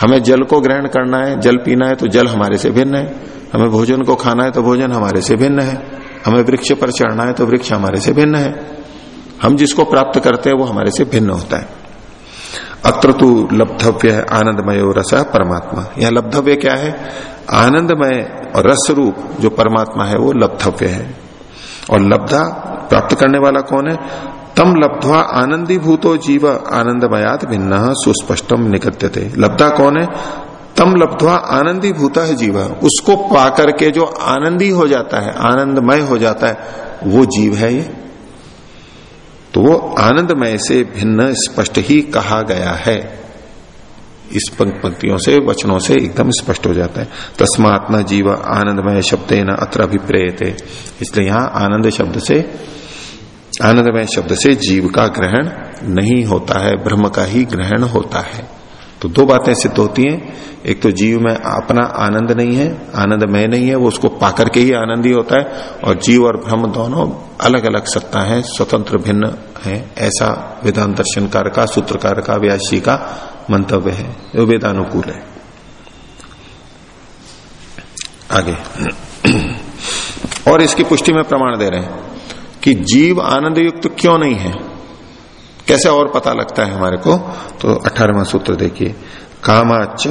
हमें जल को ग्रहण करना है, जल पीना है तो जल हमारे से भिन्न है। हमें भोजन को खाना है तो भोजन हमारे से भिन्न है। हमें वृक्ष पर चढ़ना है तो वृक्ष हमारे से भिन्न है। हम जिसको प्राप्त करते हैं, वो हमारे से भिन्न होता है। अत्र तो लब्धव्य है आनंदमय रस परमात्मा। यह लब्धव्य क्या है? आनंदमय और रस रूप जो परमात्मा है, वो लब्धव्य है। और लब्धा प्राप्त करने वाला कौन है? तम लब्धवा आनंदी भूतो जीव आनंदमयात भिन्न सुस्पष्टम थे लब्धा कौन है? तम लब्धवा आनंदी भूता है जीव। उसको पाकर के जो आनंदी हो जाता है, आनंदमय हो जाता है, वो जीव है ये। तो वो आनंदमय से भिन्न स्पष्ट ही कहा गया है। इस पंक्तियों से, वचनों से एकदम स्पष्ट हो जाता है। तस्मात्मा जीव आनंदमय शब्द न अत्र अभिप्रेय थे इसलिए यहाँ आनंद शब्द से आनंदमय शब्द से जीव का ग्रहण नहीं होता है, ब्रह्म का ही ग्रहण होता है। तो दो बातें सिद्ध होती हैं। एक तो जीव में अपना आनंद नहीं है आनंदमय नहीं है, वो उसको पाकर के ही आनंद ही होता है, और जीव और ब्रह्म दोनों अलग अलग सत्ता है, स्वतंत्र भिन्न है। ऐसा वेदांत दर्शनकार का, सूत्रकार का, व्यासी का मंतव्य है। जो वेदानुकूल है। आगे। और इसकी पुष्टि में प्रमाण दे रहे हैं। कि जीव आनंद युक्त क्यों नहीं है? कैसे और पता लगता है हमारे को? तो अठारहवा सूत्र देखिए। कामाच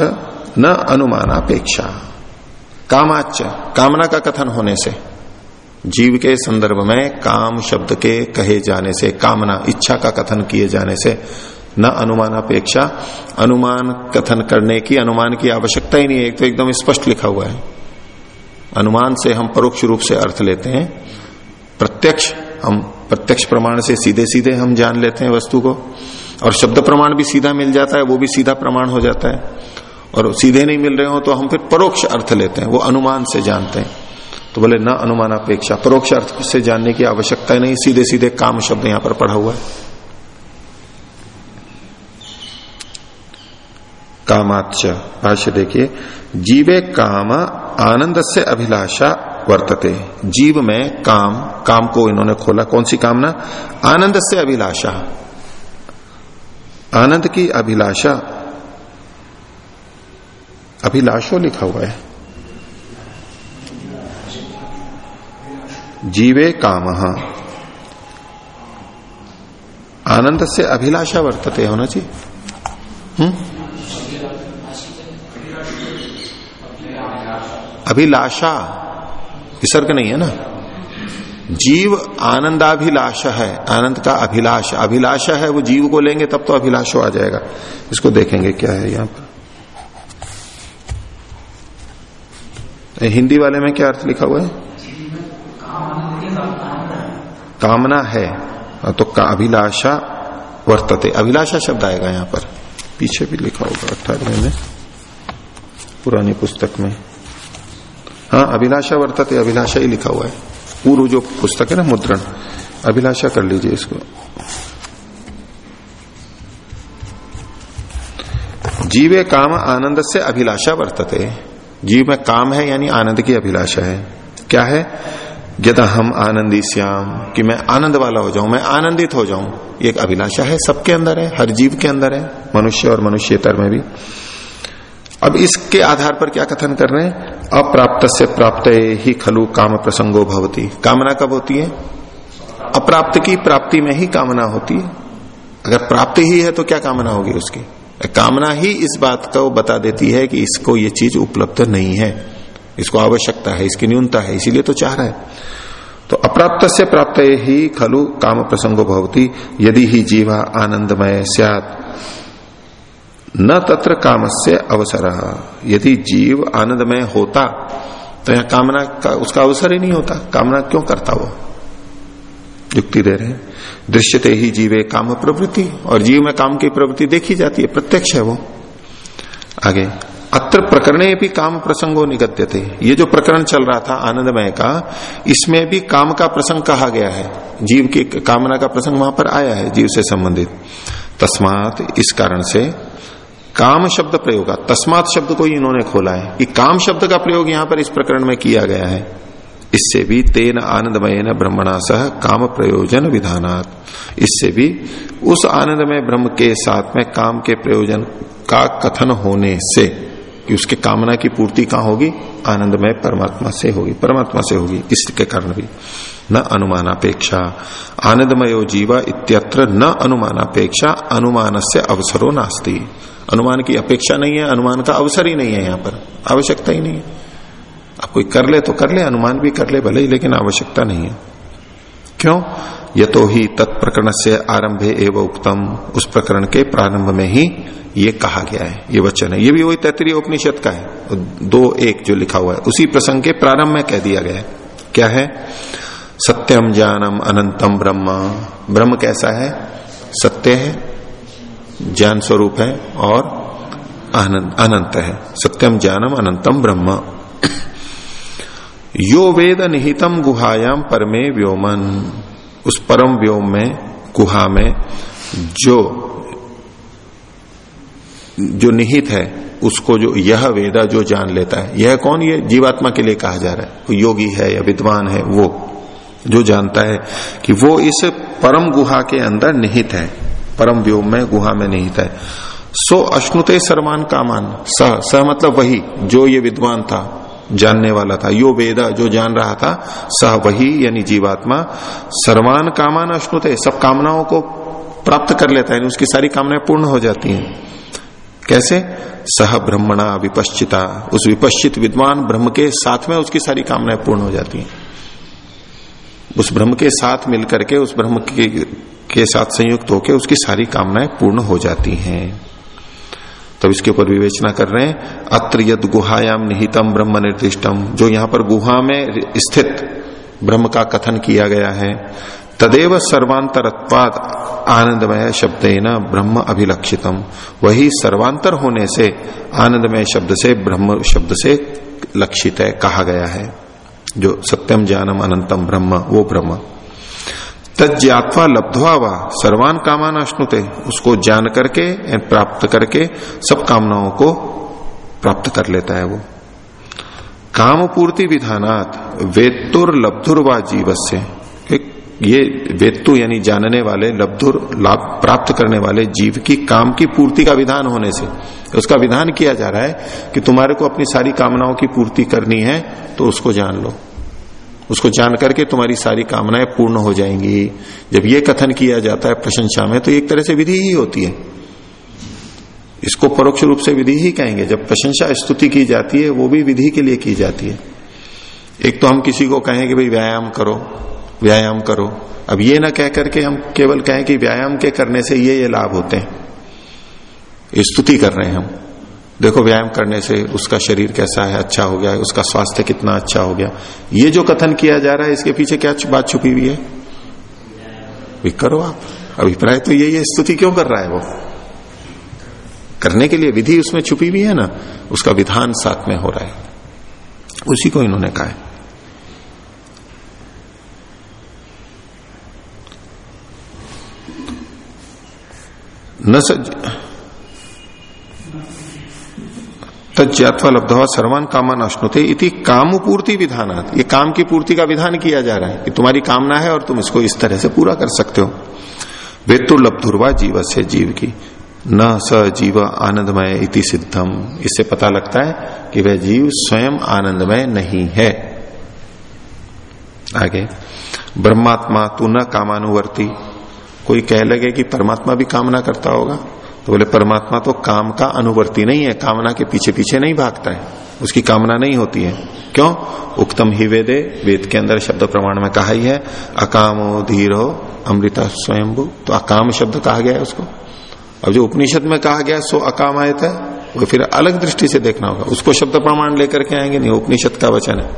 न अनुमानापेक्षा। कामाच कामना का कथन होने से। जीव के संदर्भ में काम शब्द के कहे जाने से, कामना, इच्छा का कथन किए जाने से न अनुमान अपेक्षा अनुमान कथन करने की, अनुमान की आवश्यकता ही नहीं है। एक तो एकदम स्पष्ट लिखा हुआ है। अनुमान से हम परोक्ष रूप से अर्थ लेते हैं। प्रत्यक्ष, हम प्रत्यक्ष प्रमाण से सीधे सीधे हम जान लेते हैं वस्तु को। और शब्द प्रमाण भी सीधा मिल जाता है, वो भी सीधा प्रमाण हो जाता है। और सीधे नहीं मिल रहे हो तो हम फिर परोक्ष अर्थ लेते हैं, वो अनुमान से जानते हैं। तो बोले, न अनुमान अपेक्षा, परोक्ष अर्थ से जानने की आवश्यकता नहीं सीधे सीधे काम शब्द यहाँ पर पढ़ा हुआ है। कामाच भाष्य देखिए, जीवे काम आनंद से अभिलाषा वर्तते। जीव में काम काम को इन्होंने खोला। कौन सी कामना? आनंद से अभिलाषा। आनंद की अभिलाषा। अभिलाषो लिखा हुआ है। जीवे काम। आनंद से अभिलाषा वर्तते होना चाहिए हम्म? अभिलाषा। विसर्ग नहीं है ना? जीव आनंदाभिलाष है, आनंद का अभिलाष। अभिलाषा है, वो जीव को लेंगे, तब तो अभिलाष आ जाएगा। इसको देखेंगे क्या है यहाँ पर। हिंदी वाले में क्या अर्थ लिखा हुआ है? कामना है तो का अभिलाषा वर्तते। अभिलाषा शब्द आएगा यहाँ पर। पीछे भी लिखा होगा अठारहवें में, पुरानी पुस्तक में। हाँ अभिलाषा वर्तते, अभिलाषा ही लिखा हुआ है। पूर्व जो पुस्तक है ना, मुद्रण, अभिलाषा कर लीजिए इसको। जीवे काम आनंद से अभिलाषा वर्तते। जीव में काम है, यानी आनंद की अभिलाषा है। क्या है? यदा हम आनंदी श्याम कि मैं आनंद वाला हो जाऊँ, मैं आनंदित हो जाऊँ। एक अभिलाषा है, सबके अंदर है, हर जीव के अंदर है, मनुष्य और मनुष्यतर में भी। अब इसके आधार पर क्या कथन कर रहे हैं? अप्राप्त से प्राप्त ही खलु काम प्रसंगो भवती। कामना कब होती है? अप्राप्त की प्राप्ति में ही कामना होती है। अगर प्राप्ति ही है तो क्या कामना होगी उसकी? कामना ही इस बात को बता देती है कि इसको ये चीज़ उपलब्ध नहीं है। इसको आवश्यकता है, इसकी न्यूनता है, इसीलिए तो चाह रहा है। तो अप्राप्त से प्राप्त ही खलु काम प्रसंगो भवती। यदि ही जीवा आनंदमय सियात। न तत्र काम से अवसर। यदि जीव आनंदमय होता तो यहाँ कामना का, उसका अवसर ही नहीं होता। कामना क्यों करता वो? युक्ति दे रहे हैं। दृश्यते ही जीवे काम प्रवृत्ति, और जीव में काम की प्रवृत्ति देखी जाती है, प्रत्यक्ष है वो। आगे, अत्र प्रकरणे भी काम प्रसंगो निगत्य थे ये जो प्रकरण चल रहा था आनंदमय का, इसमें भी काम का प्रसंग कहा गया है। जीव की कामना का प्रसंग वहाँ पर आया है, जीव से संबंधित। तस्मात इस कारण से काम शब्द प्रयोग तस्मात शब्द को ही इन्होंने खोला है। कि काम शब्द का प्रयोग यहाँ पर इस प्रकरण में किया गया है। इससे भी तेन आनंदमय न ब्रह्मणा सह काम प्रयोजन विधानात। इससे भी उस आनंदमय ब्रह्म के साथ में काम के प्रयोजन का कथन होने से कि उसके कामना की पूर्ति कहाँ होगी? आनंदमय परमात्मा से होगी, परमात्मा से होगी इसके कारण भी। न अनुमानापेक्षा। आनंदमयो जीवा इत्यत्र न अनुमानापेक्षा अनुमान से अवसरो नास्ती। अनुमान की अपेक्षा नहीं है, अनुमान का अवसर ही नहीं है यहाँ पर। आवश्यकता ही नहीं है। अब कोई कर ले तो कर ले, अनुमान भी कर ले भले ही, लेकिन आवश्यकता नहीं है। क्यों? ये तो ही तत्प्रकरण से आरंभे एवं उत्तम उस प्रकरण के प्रारंभ में ही ये कहा गया है, ये वचन है। ये भी वही तैतरीय उपनिषद का है। दो एक जो लिखा हुआ है, उसी प्रसंग के प्रारंभ में कह दिया गया है। क्या है? सत्यम ज्ञानम अनंतम ब्रह्म। ब्रह्म कैसा है? सत्य है, ज्ञान स्वरूप है और अनंत है। सत्यम ज्ञानम अनंतम ब्रह्म। यो वेद निहितम गुहायाम परमे व्योमन। उस परम व्योम में, गुहा में जो जो निहित है, उसको जो, यह वेदा जो जान लेता है। यह कौन? ये जीवात्मा के लिए कहा जा रहा है। योगी है या विद्वान है, वो। जो जानता है कि वो इस परम गुहा के अंदर निहित है, परम व्योम में, गुहा में निहित है। सो अश्नुते सर्वान कामान। स स मतलब वही, जो ये विद्वान था, जानने वाला था। यो वेदा, जो जान रहा था सह वही, यानी जीवात्मा। सर्वान कामान अश्नुते, सब कामनाओं को प्राप्त कर लेता है उसकी सारी कामनाएँ पूर्ण हो जाती हैं। कैसे? सह ब्रह्मणा विपश्चिता। उस विपश्चित विद्वान ब्रह्म के साथ में उसकी सारी कामनाएँ पूर्ण हो जाती हैं। उस ब्रह्म के साथ मिलकर के, उस ब्रह्म के के साथ संयुक्त होकर उसकी सारी कामनाएँ पूर्ण हो जाती हैं। तब इसके ऊपर विवेचना कर रहे हैं, अत्र यद गुहायाम निहितम ब्रह्म निर्दिष्टम जो यहाँ पर गुहा में स्थित ब्रह्म का कथन किया गया है, तदेव सर्वांतरत्वाद आनंदमय शब्द न ब्रह्म अभिलक्षितम। वही सर्वांतर होने से आनंदमय शब्द से ब्रह्म शब्द से लक्षित है, कहा गया है। जो सत्यम ज्ञानम अनंतम ब्रह्म, वो ब्रह्म। तज्ञात्वा लब्धवा वा, सर्वान कामान अश्नुते, उसको जान करके प्राप्त करके सब कामनाओं को प्राप्त कर लेता है वो। काम पूर्ति विधानात वेतुर व जीवस्य। ये वेत्तु यानी जानने वाले, लब्धुर, लाभ प्राप्त करने वाले जीव की काम की पूर्ति का विधान होने से, उसका विधान किया जा रहा है कि तुम्हारे को अपनी सारी कामनाओं की पूर्ति करनी है तो उसको जान लो। उसको जान करके तुम्हारी सारी कामनाएँ पूर्ण हो जाएँगी। जब ये कथन किया जाता है प्रशंसा में तो एक तरह से विधि ही होती है। इसको परोक्ष रूप से विधि ही कहेंगे। जब प्रशंसा स्तुति की जाती है, वो भी विधि के लिए की जाती है। एक तो हम किसी को कहें कि भाई व्यायाम करो व्यायाम करो। अब ये ना कह करके हम केवल कहें कि व्यायाम के करने से ये ये लाभ होते हैं। स्तुति कर रहे हैं हम। देखो व्यायाम करने से उसका शरीर कैसा है अच्छा हो गया, उसका स्वास्थ्य कितना अच्छा हो गया। ये जो कथन किया जा रहा है, इसके पीछे क्या बात छुपी हुई है? भी करो आप। अभिप्राय तो यही है स्तुति क्यों कर रहा है वो? करने के लिए विधि उसमें छुपी हुई है ना, उसका विधान साथ में हो रहा है। उसी को इन्होंने कहा है। न सज तज्ञात्वा लब्धवा सर्वान कामान अश्नुते इति काम पूर्ति विधानात। ये काम की पूर्ति का विधान किया जा रहा है कि तुम्हारी कामना है और तुम इसको इस तरह से पूरा कर सकते हो। वेतु लब्धुर्वा जीव से जीव की न स जीव आनंदमय इति सिद्धम इससे पता लगता है कि वह जीव स्वयं आनंदमय नहीं है। आगे। ब्रह्मात्मा तू न कामानुवर्ती। कोई कह लगे कि परमात्मा भी कामना करता होगा तो बोले, परमात्मा तो काम का अनुवर्ती नहीं है, कामना के पीछे पीछे नहीं भागता है, उसकी कामना नहीं होती है। क्यों? उक्तम ही वेदे, वेद के अंदर शब्द प्रमाण में कहा ही है, अकामो धीरो अमृता स्वयंभू तो अकाम शब्द कहा गया है उसको। अब जो उपनिषद में कहा गया, सो अकाम आयत है, वो फिर अलग दृष्टि से देखना होगा, उसको शब्द प्रमाण लेकर के आएँगे, नहीं, उपनिषद का वचन है।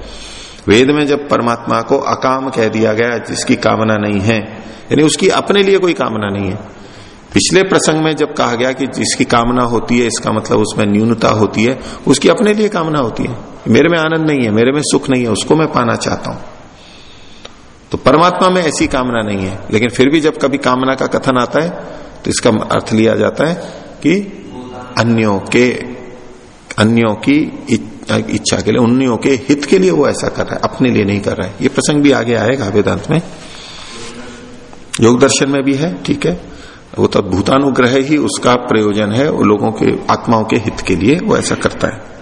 वेद में जब परमात्मा को अकाम कह दिया गया, जिसकी कामना नहीं है, यानी उसकी अपने लिए कोई कामना नहीं है। पिछले प्रसंग में जब कहा गया कि जिसकी कामना होती है, इसका मतलब उसमें न्यूनता होती है, उसकी अपने लिए कामना होती है। मेरे में आनंद नहीं है, मेरे में सुख नहीं है, उसको मैं पाना चाहता हूँ। तो परमात्मा में ऐसी कामना नहीं है, लेकिन फिर भी जब कभी कामना का कथन आता है तो इसका अर्थ लिया जाता है कि अन्यों के, अन्यों की इच्छा के लिए उन्नियों के हित के लिए वो ऐसा कर रहा है, अपने लिए नहीं कर रहा है। ये प्रसंग भी आगे आएगा वेदांत में। योग दर्शन में भी है, ठीक है। वो तो भूतानुग्रह ही उसका प्रयोजन है, वो लोगों के, आत्माओं के हित के लिए वो ऐसा करता है।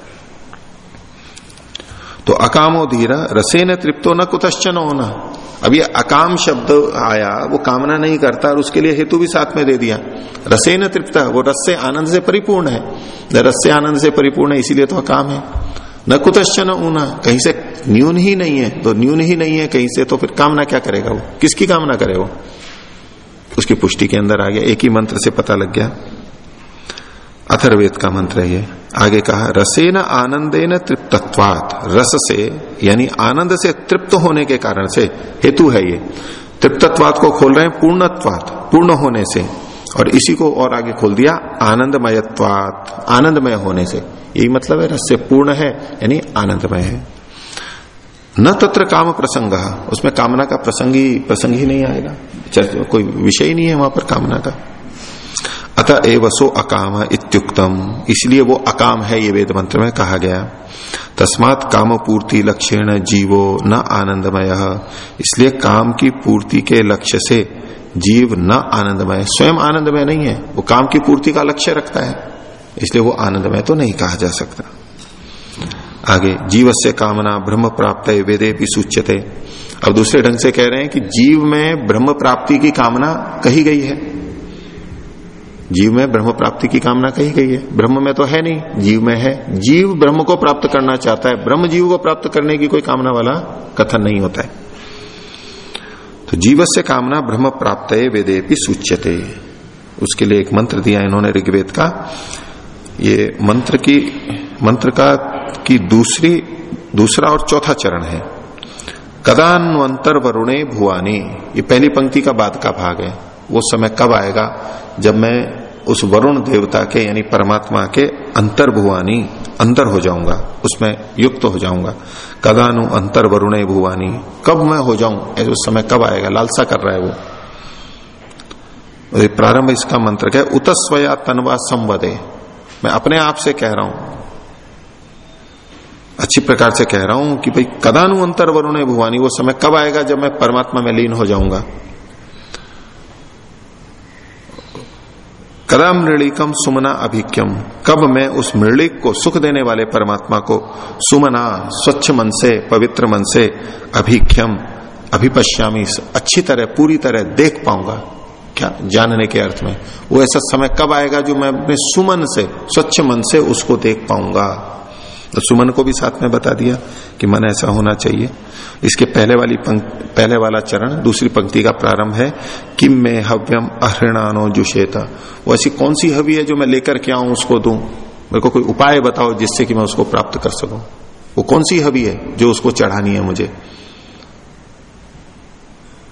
तो अकामो धीरा रसे न तृप्तो न कुतश्चन होना अब ये अकाम शब्द आया, वो कामना नहीं करता और उसके लिए हेतु भी साथ में दे दिया। रसे न तृप्त, वो रस से आनंद से परिपूर्ण है। रस से आनंद से परिपूर्ण है, इसीलिए तो अकाम है। न कुतश्च न ऊना, कहीं से न्यून ही नहीं है तो न्यून ही नहीं है, कहीं से तो फिर कामना क्या करेगा वो? किसकी कामना करे वो? उसकी पुष्टि के अंदर आ गया, एक ही मंत्र से पता लग गया। अथर्वेद का मंत्र है ये। आगे कहा रसे न आनंदे न तृप्तत्वात। रस से, यानी आनंद से तृप्त होने के कारण से हेतु है ये। तृप्तत्वात को खोल रहे हैं पूर्णत्वात, पूर्ण होने से। और इसी को और आगे खोल दिया, आनंदमयत्वात। आनंदमय होने से। यही मतलब है, रस से पूर्ण है, यानी आनंदमय है। न तत्र काम प्रसंग। उसमें कामना का प्रसंग ही प्रसंग ही नहीं आएगा। कोई विषय नहीं है वहाँ पर कामना का। अतः सो अकाम इत्युक्तम। इसलिए वो अकाम है, ये वेद मंत्र में कहा गया। तस्मात काम पूर्ति लक्ष्यण जीवो न आनंदमय। इसलिए काम की पूर्ति के लक्ष्य से जीव न आनंदमय, स्वयं आनंदमय नहीं है। वो काम की पूर्ति का लक्ष्य रखता है। इसलिए वो आनंदमय तो नहीं कहा जा सकता। आगे जीव से कामना ब्रह्म प्राप्त वेदे भी सूच्यते। अब दूसरे ढंग से कह रहे हैं कि जीव में ब्रह्म प्राप्ति की कामना कही गई है। जीव में ब्रह्म प्राप्ति की कामना कही गई है। ब्रह्म में तो है नहीं, जीव में है। जीव ब्रह्म को प्राप्त करना चाहता है। ब्रह्म जीव को प्राप्त करने की कोई कामना वाला कथन नहीं होता है। तो जीव से कामना ब्रह्म प्राप्त वेदे भी सूच्यते। उसके लिए एक मंत्र दिया इन्होंने ऋग्वेद का। ये मंत्र की, मंत्र का की दूसरी, दूसरा और चौथा चरण है। कदान्वंतर वरुणे भुवानी। ये पहली पंक्ति का बाद का भाग है। वो समय कब आएगा? जब मैं उस वरुण देवता के, यानी परमात्मा के अंतर भुवानी अंतर हो जाऊँगा, उसमें युक्त तो हो जाऊँगा। कदानु अंतर वरुण भुवानी, कब मैं हो जाऊँ? उस समय कब आएगा? लालसा कर रहा है वो। प्रारंभ इसका मंत्र क्या उतस्वया तनवा संवदे। मैं अपने आप से कह रहा हूँ। अच्छी प्रकार से कह रहा हूँ कि भाई, कदानु अंतर वरुण भुवानी, वो समय कब आएगा जब मैं परमात्मा में लीन हो जाऊँगा? कदा मृणिकम सुमना अभिक्यम कब मैं उस मृणिक को सुख देने वाले परमात्मा को सुमना, स्वच्छ मन से, पवित्र मन से अभिक्यम अभिपश्यामी, अच्छी तरह, पूरी तरह देख पाऊँगा। क्या? जानने के अर्थ में। वो ऐसा समय कब आएगा जो मैं अपने सुमन से, स्वच्छ मन से उसको देख पाऊँगा? तो सुमन को भी साथ में बता दिया कि मन ऐसा होना चाहिए। इसके पहले वाली पहले वाला चरण, दूसरी पंक्ति का प्रारंभ है, किम में हव्यम अहृणानो जुशेता वो ऐसी कौन सी हवि है जो मैं लेकर के आऊँ उसको दू? मेरे को कोई उपाय बताओ जिससे कि मैं उसको प्राप्त कर सकू। वो कौन सी हवि है जो उसको चढ़ानी है मुझे?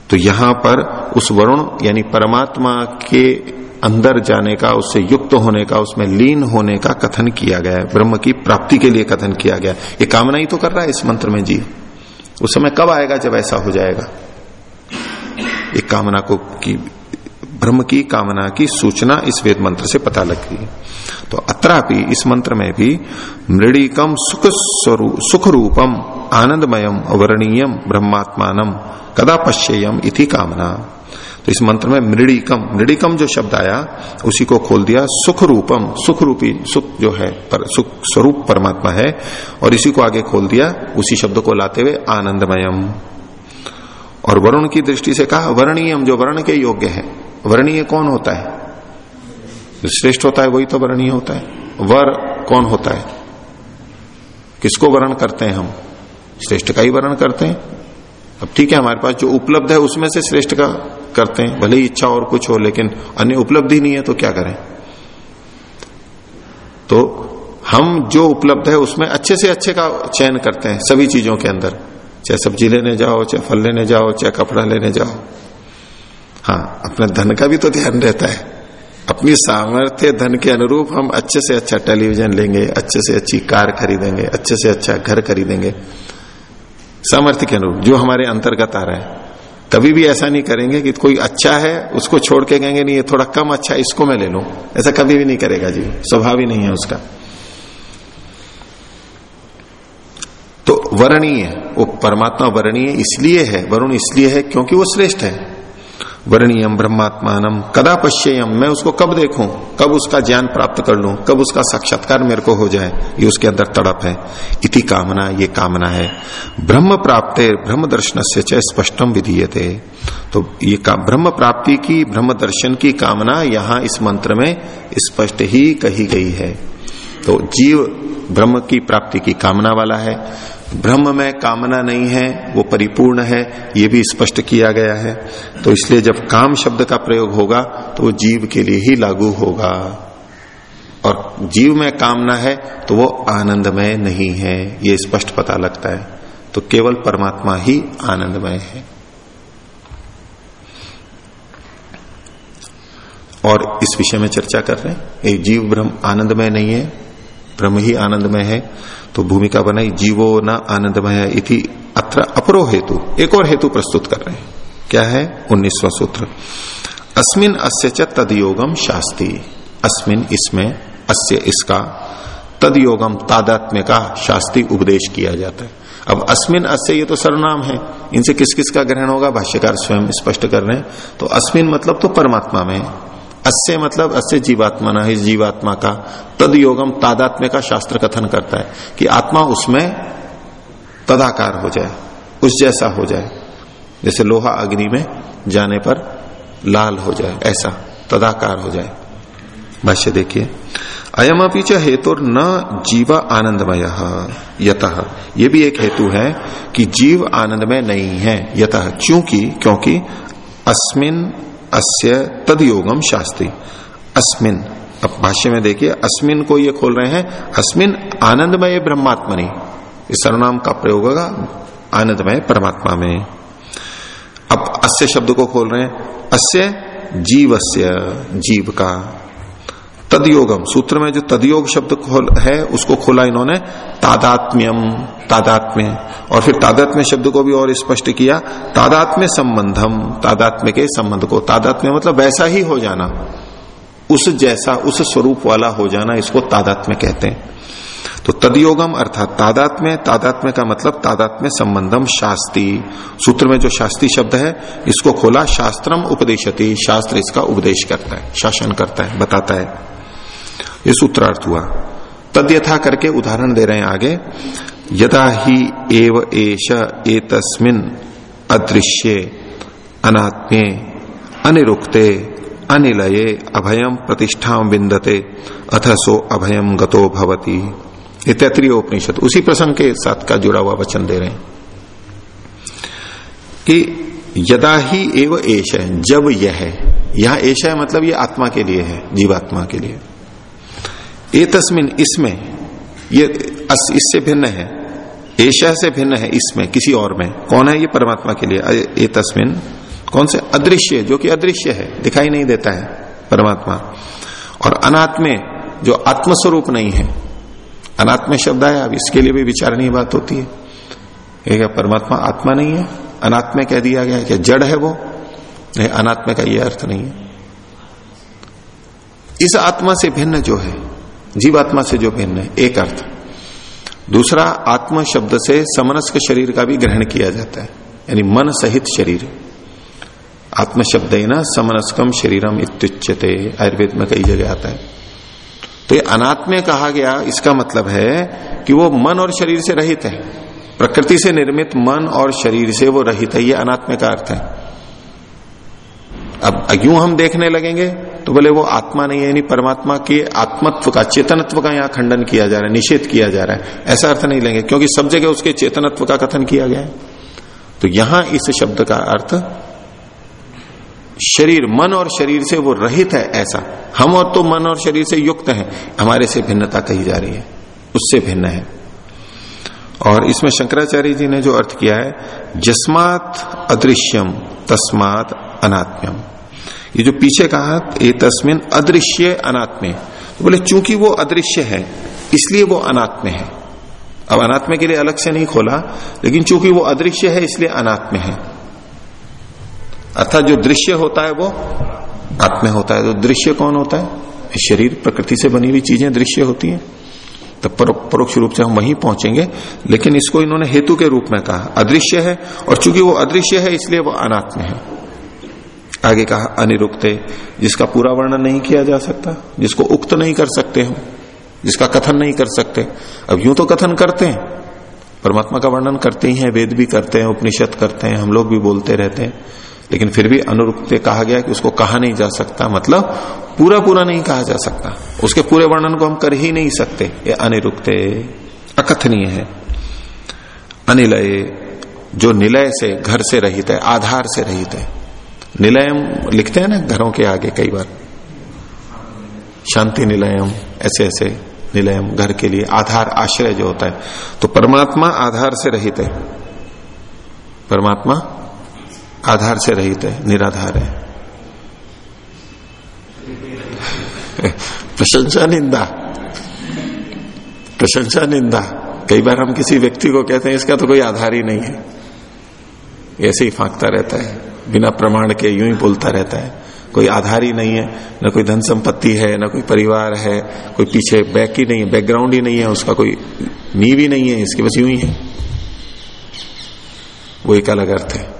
तो यहाँ पर उस वरुण, यानी परमात्मा के अंदर जाने का, उससे युक्त होने का, उसमें लीन होने का कथन किया गया है। ब्रह्म की प्राप्ति के लिए कथन किया गया ये कामना ही तो कर रहा है इस मंत्र में, जी। उस समय कब आएगा जब ऐसा हो जाएगा? एक कामना को की ब्रह्म की कामना की सूचना इस वेद मंत्र से पता लग गई। तो अत्रापि इस मंत्र में भी मृडिकम सुख स्वरूप सुख रूपम आनंदमयम वर्णीयम ब्रह्मात्मानम कदा पश्चेयम इति कामना। तो इस मंत्र में मृडिकम मृडिकम जो शब्द आया, उसी को खोल दिया सुख रूपम सुख रूपी सुख जो है, पर, सुख स्वरूप परमात्मा है, और इसी को आगे खोल दिया, उसी शब्द को लाते हुए आनंदमयम और वरुण की दृष्टि से कहा वर्णीयम जो वर्ण के योग्य है वर्णीय कौन होता है? जो श्रेष्ठ होता है वही तो वर्णीय होता है। वर कौन होता है? किसको वर्ण करते हैं हम? श्रेष्ठ का ही वर्ण करते हैं। अब ठीक है, हमारे पास जो उपलब्ध है उसमें से श्रेष्ठ का करते हैं। भले ही इच्छा और कुछ हो, लेकिन अन्य उपलब्धि नहीं है तो क्या करें? तो हम जो उपलब्ध है उसमें अच्छे से अच्छे का चयन करते हैं सभी चीज़ों के अंदर। चाहे सब्ज़ी लेने जाओ, चाहे फल लेने जाओ, चाहे कपड़ा लेने जाओ। हाँ अपने धन का भी तो ध्यान रहता है। अपनी सामर्थ्य धन के अनुरूप हम अच्छे से अच्छा टेलीविज़न लेंगे, अच्छे से अच्छी कार खरीदेंगे, अच्छे से अच्छा घर खरीदेंगे। सामर्थ्य के अनुरूप, जो हमारे अंतर्गत आ रहा है। कभी भी ऐसा नहीं करेंगे कि कोई अच्छा है, उसको छोड़ के कहेंगे, नहीं, ये थोड़ा कम अच्छा है, इसको मैं ले लू। ऐसा कभी भी नहीं करेगा जी। स्वभाव ही नहीं है उसका। तो वर्णीय, वो परमात्मा वर्णीय इसलिए है, वरुण इसलिए है क्योंकि वो श्रेष्ठ है। वर्णीयम ब्रह्मात्मानम कदा पश्ययम मैं उसको कब देखूँ? कब उसका ज्ञान प्राप्त कर लूँ? कब उसका साक्षात्कार मेरे को हो जाए? ये उसके अंदर तड़प है। इति कामना, ये कामना है। ब्रह्म प्राप्त, ब्रह्म दर्शन से च स्पष्टम विधीयते। तो ये ब्रह्म प्राप्ति की, ब्रह्म दर्शन की कामना यहाँ इस मंत्र में स्पष्ट ही कही गई है। तो जीव ब्रह्म की प्राप्ति की कामना वाला है। ब्रह्म में कामना नहीं है, वो परिपूर्ण है, ये भी स्पष्ट किया गया है। तो इसलिए जब काम शब्द का प्रयोग होगा तो वो जीव के लिए ही लागू होगा। और जीव में कामना है तो वो आनंदमय नहीं है, ये स्पष्ट पता लगता है। तो केवल परमात्मा ही आनंदमय है। और इस विषय में चर्चा कर रहे हैं एक जीव ब्रह्म आनंदमय नहीं है ब्रह्म ही आनंदमय है तो भूमिका बनाई, जीवो न आनंदमय इति अत्र अपरो हेतु, एक और हेतु प्रस्तुत कर रहे हैं। क्या है? उन्नीसवा सूत्र। अस्मिन अस्य च तदयोगम शास्ति। अस्मिन इसमें अस्य इसका तदयोगम तादात्म्य का शास्त्री उपदेश किया जाता है। अब अस्मिन अस्य ये तो सर्वनाम है, इनसे किस किस का ग्रहण होगा? भाष्यकार स्वयं स्पष्ट कर रहे हैं। तो अस्मिन मतलब तो परमात्मा में अस्य मतलब अस्य जीवात्मा ना इस जीवात्मा का तद योगम तादात्म्य का शास्त्र कथन करता है कि आत्मा उसमें तदाकार हो जाए, उस जैसा हो जाए, जैसे लोहा अग्नि में जाने पर लाल हो जाए, ऐसा तदाकार हो जाए। भाष्य देखिए अयम अपी च हेतु न जीव आनंदमय, यत। ये भी एक हेतु है कि जीव आनंदमय नहीं है, यत। क्योंकि क्योंकि अस्मिन अस्य तद योगम शास्त्री अस्मिन, अब भाष्य में देखिए, अस्मिन को ये खोल रहे हैं, अस्मिन आनंदमय ब्रह्मात्मनि। इस सर्वनाम का प्रयोग होगा, आनंदमय परमात्मा में। अब अस्य शब्द को खोल रहे हैं, अस्य जीवस्य, जीव का। तदयोगम। सूत्र में जो तदयोग शब्द है, उसको खोला इन्होंने तादात्म्यम, तादात्म्य। और फिर तादात्म्य शब्द को भी और स्पष्ट किया, तादात्म्य संबंधम, तादात्म्य के संबंध को। तादात्म्य मतलब वैसा ही हो जाना। उस जैसा, उस स्वरूप वाला हो जाना, इसको तादात्म्य कहते हैं। तो तदयोगम अर्थात तादात्म्य तादात्म्य का मतलब तादात्म्य संबंधम शास्त्री सूत्र में जो शास्त्री शब्द है, इसको खोला शास्त्रम उपदेशति। शास्त्र इसका उपदेश करता है, शासन करता है, बताता है। ये सूत्रार्थ हुआ। तद यथा करके उदाहरण दे रहे हैं आगे। यदा ही एव एश एतस्मिन अदृश्य, अनात्मे, अनिरुक्ते, अनिलये अभयम प्रतिष्ठा विंदते अथ सो अभयम गतो भवती। ये तैतरीय उपनिषद। उसी प्रसंग के साथ का जुड़ा हुआ वचन दे रहे हैं। कि यदा ही एव एश है जब यह है यहाँ एश है मतलब ये आत्मा के लिए है, जीवात्मा के लिए। ए तस्मिन इसमें, ये इससे भिन्न है। एशा से भिन्न है इसमें, किसी और में। कौन है ये परमात्मा के लिए? ए तस्मिन कौन से? अदृश्य, जो कि अदृश्य है, दिखाई नहीं देता है परमात्मा। और अनात्मे, जो आत्मस्वरूप नहीं है। अनात्म शब्द है अब इसके लिए भी विचारणीय बात होती है। क्या परमात्मा आत्मा नहीं है? अनात्म कह दिया गया क्या जड़ है वो। नहीं, अनात्मे का ये अर्थ नहीं है। इस आत्मा से भिन्न जो है जीवात्मा से जो भिन्न है, एक अर्थ। दूसरा, आत्म शब्द से समनस्क शरीर का भी ग्रहण किया जाता है, यानी मन सहित शरीर। आत्म शब्द है ना समनस्कम शरीरम इत्युच्यते, आयुर्वेद में कई जगह आता है। तो ये अनात्म कहा गया, इसका मतलब है कि वो मन और शरीर से रहित है। प्रकृति से निर्मित मन और शरीर से वो रहित है, ये अनात्म का अर्थ है। अब यूँ हम देखने लगेंगे तो बोले वो आत्मा नहीं है, यानी परमात्मा के आत्मत्व का, चेतनत्व का यहाँ खंडन किया जा रहा है, निषेध किया जा रहा है। ऐसा अर्थ नहीं लेंगे, क्योंकि सब जगह उसके चेतनत्व का कथन किया गया है। तो यहाँ इस शब्द का अर्थ, शरीर, मन और शरीर से वो रहित है ऐसा। हम और तो मन और शरीर से युक्त हैं, हमारे से भिन्नता कही जा रही है, उससे भिन्न है। और इसमें शंकराचार्य जी ने जो अर्थ किया है, जस्मात अदृश्यम, तस्मात अनात्म्यम। ये जो पीछे कहा, ए तस्मिन अदृश्य अनात्मे। तो बोले, चूँकि वो अदृश्य है, इसलिए वो अनात्म है। अब अनात्म के लिए अलग से नहीं खोला, लेकिन चूँकि वो अदृश्य है, इसलिए अनात्म है। अर्थात जो दृश्य होता है, वो आत्म होता है। तो दृश्य कौन होता है? शरीर, प्रकृति से बनी हुई चीज़ें दृश्य होती हैं। तो परोक्ष रूप से हम वहीं पहुँचेंगे, लेकिन इसको इन्होंने हेतु के रूप में कहा। अदृश्य है, और चूँकि वो अदृश्य है, इसलिए वो अनात्म है। आगे कहा, अनिरुक्ते, जिसका पूरा वर्णन नहीं किया जा सकता, जिसको उक्त नहीं कर सकते हम, जिसका कथन नहीं कर सकते। अब यूँ तो कथन करते हैं, परमात्मा का वर्णन करते ही हैं, वेद भी करते हैं, उपनिषद करते हैं, हम लोग भी बोलते रहते हैं। लेकिन फिर भी अनुरुक्ते कहा गया कि उसको कहा नहीं जा सकता मतलब पूरा पूरा नहीं कहा जा सकता। उसके पूरे वर्णन को हम कर ही नहीं सकते। ये अनिरुक्त, अकथनीय है। अनिलय, जो निलय से, घर से रहित है, आधार से रहित है। निलयम लिखते हैं ना, घरों के आगे कई बार। शांति निलयम ऐसे ऐसे निलयम, घर के लिए आधार आश्रय जो होता है। तो परमात्मा आधार से रहित है। परमात्मा आधार से रहित है, निराधार है। प्रशंसा निंदा। प्रशंसा निंदा। कई बार हम किसी व्यक्ति को कहते हैं, इसका तो कोई आधार ही नहीं है। ऐसे ही फांकता रहता है। बिना प्रमाण के यूँ ही बोलता रहता है। कोई आधार ही नहीं है, न कोई धन संपत्ति है, न कोई परिवार है, कोई पीछे बैक ही नहीं है, बैकग्राउंड ही नहीं है, उसका कोई नींव ही नहीं है, इसके बस यूँ ही है। वो एक अलग अर्थ है।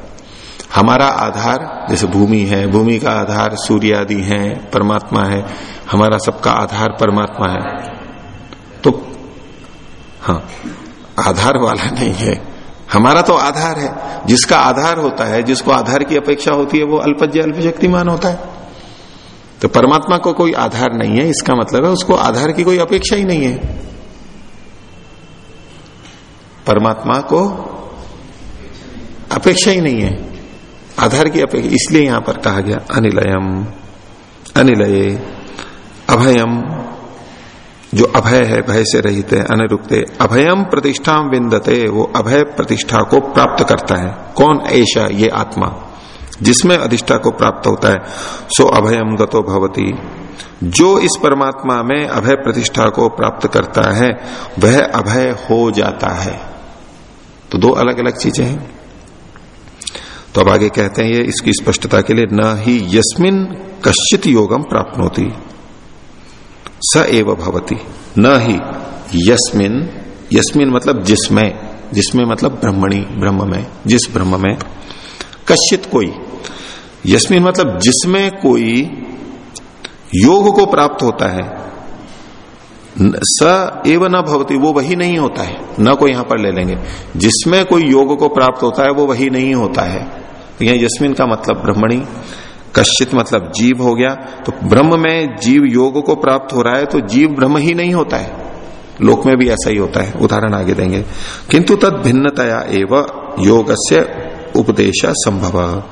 हमारा आधार, जैसे भूमि है, भूमि का आधार सूर्य आदि है, परमात्मा है, हमारा सबका आधार परमात्मा है। तो हाँ आधार वाला नहीं है। हमारा तो आधार है। जिसका आधार होता है, जिसको आधार की अपेक्षा होती है, वो अल्पज्य अल्प शक्तिमान होता है। तो परमात्मा को कोई आधार नहीं है, इसका मतलब है उसको आधार की कोई अपेक्षा ही नहीं है। परमात्मा को अपेक्षा ही नहीं है। आधार की अपेक्षा, इसलिए यहाँ पर कहा गया, अनिलयम, अनिलये, अभयम। जो अभय है, भय से रहित है, अनिरुक्ते अभयम प्रतिष्ठा विंदते, वो अभय प्रतिष्ठा को प्राप्त करता है। कौन ऐसा ये आत्मा? जिसमें अधिष्ठा को प्राप्त होता है, सो अभयम गतो भवती। जो इस परमात्मा में अभय प्रतिष्ठा को प्राप्त करता है, वह अभय हो जाता है। तो दो अलग अलग चीज़ें हैं। तो अब आगे कहते हैं, ये इसकी स्पष्टता के लिए, न ही यस्मिन कश्चित योगम प्राप्त होती स एव भवती। न ही यस्मिन। यस्मिन मतलब जिसमें। जिसमें मतलब ब्रह्मणी ब्रह्म में जिस ब्रह्म में कश्चित कोई। यस्मिन मतलब जिसमें कोई योग को प्राप्त होता है। स एव न भवती, वो वही नहीं होता है। न को यहाँ पर ले लेंगे। जिसमें कोई योग को प्राप्त होता है, वो वही नहीं होता है। तो यह यस्मिन का मतलब ब्रह्मणी। कश्चित मतलब जीव हो गया तो ब्रह्म में जीव योग को प्राप्त हो रहा है तो जीव ब्रह्म ही नहीं होता है। लोक में भी ऐसा ही होता है, उदाहरण आगे देंगे। किंतु तद भिन्नतया एवं योग उपदेश संभव।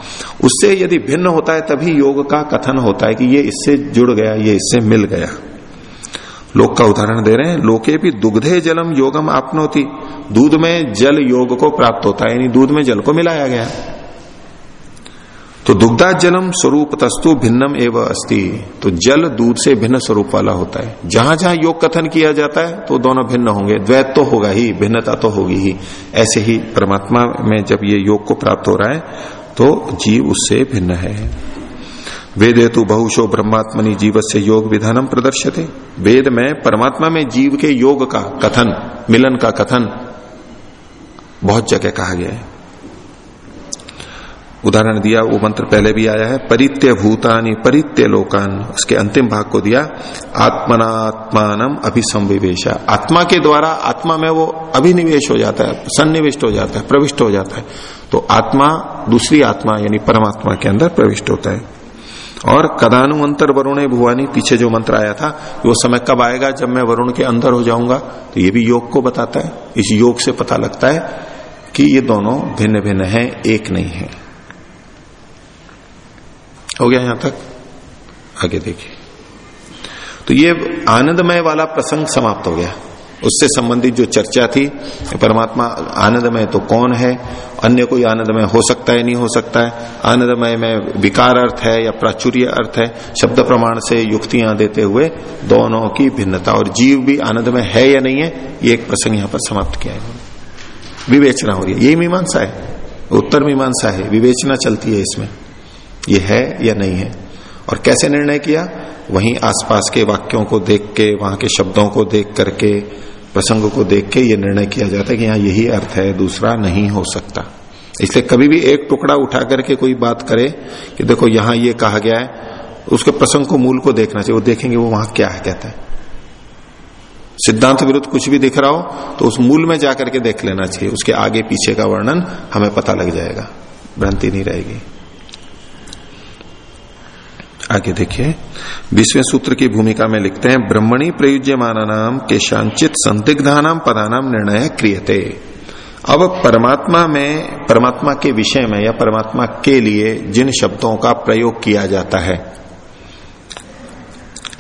उससे यदि भिन्न होता है, तभी योग का कथन होता है कि ये इससे जुड़ गया, ये इससे मिल गया। लोक का उदाहरण दे रहे हैं, लोके भी दुग्धे जलम योगम आपनोती। दूध में जल योग को प्राप्त होता है, यानी दूध में जल को मिलाया गया। तो दुग्धा जलम स्वरूप तस्तु भिन्नम एवं अस्ति। तो जल दूध से भिन्न स्वरूप वाला होता है। जहाँ जहाँ योग कथन किया जाता है तो दोनों भिन्न होंगे। द्वैत तो होगा ही, भिन्नता तो होगी ही। ऐसे ही परमात्मा में जब ये योग को प्राप्त हो रहा है तो जीव उससे भिन्न है। वेद हेतु बहुशो ब्रह्मात्मनि जीव से योग विधानम प्रदर्शते वेद में परमात्मा में जीव के योग का कथन, मिलन का कथन, बहुत जगह कहा गया है। उदाहरण दिया, वो मंत्र पहले भी आया है, परित्य भूतानी, परित्य लोकान, उसके अंतिम भाग को दिया आत्मनात्मान अभिसंविवेशा। आत्मा के द्वारा आत्मा में वो अभिनिवेश हो जाता है, सन्निविष्ट हो जाता है, प्रविष्ट हो जाता है। तो आत्मा, दूसरी आत्मा, यानी परमात्मा के अंदर प्रविष्ट होता है। और कदानु कदानुअंतर वरुण भुवानी, पीछे जो मंत्र आया था, वो समय कब आएगा? जब मैं वरुण के अंदर हो जाऊँगा। तो ये भी योग को बताता है। इस योग से पता लगता है कि ये दोनों भिन्न भिन्न हैं, एक नहीं है। हो गया यहाँ तक? आगे देखिए। तो ये आनंदमय वाला प्रसंग समाप्त हो गया। उससे संबंधित जो चर्चा थी, परमात्मा आनंदमय तो कौन है? अन्य कोई आनंदमय हो सकता है, नहीं हो सकता है? आनंदमय में विकार अर्थ है या प्राचुर्य अर्थ है? शब्द प्रमाण से युक्तियाँ देते हुए दोनों की भिन्नता। और जीव भी आनंदमय है या नहीं है, ये एक प्रसंग यहाँ पर समाप्त किया है। विवेचना हो रही है। यही मीमांसा है। उत्तर मीमांसा है। विवेचना चलती है इसमें। ये है या नहीं है? और कैसे निर्णय किया? वहीं आसपास के वाक्यों को देख के, वहाँ के शब्दों को देख करके, प्रसंग को देख के ये निर्णय किया जाता है कि यहाँ यही अर्थ है, दूसरा नहीं हो सकता। इसलिए कभी भी एक टुकड़ा उठा करके कोई बात करे कि देखो यहाँ ये कहा गया है, उसके प्रसंग को मूल को देखना चाहिए, वो देखेंगे वो वहाँ क्या है, कहता है। सिद्धांत विरुद्ध कुछ भी दिख रहा हो तो उस मूल में जाकर के देख लेना चाहिए, उसके आगे पीछे का वर्णन हमें पता लग जाएगा, भ्रांति नहीं रहेगी। आगे देखिए, बीसवें सूत्र की भूमिका में लिखते हैं, ब्रह्मणी प्रयुज्यमान नाम के शांचित संदिग्धानाम पदानाम निर्णय क्रियते। अब परमात्मा में, परमात्मा के विषय में या परमात्मा के लिए जिन शब्दों का प्रयोग किया जाता है,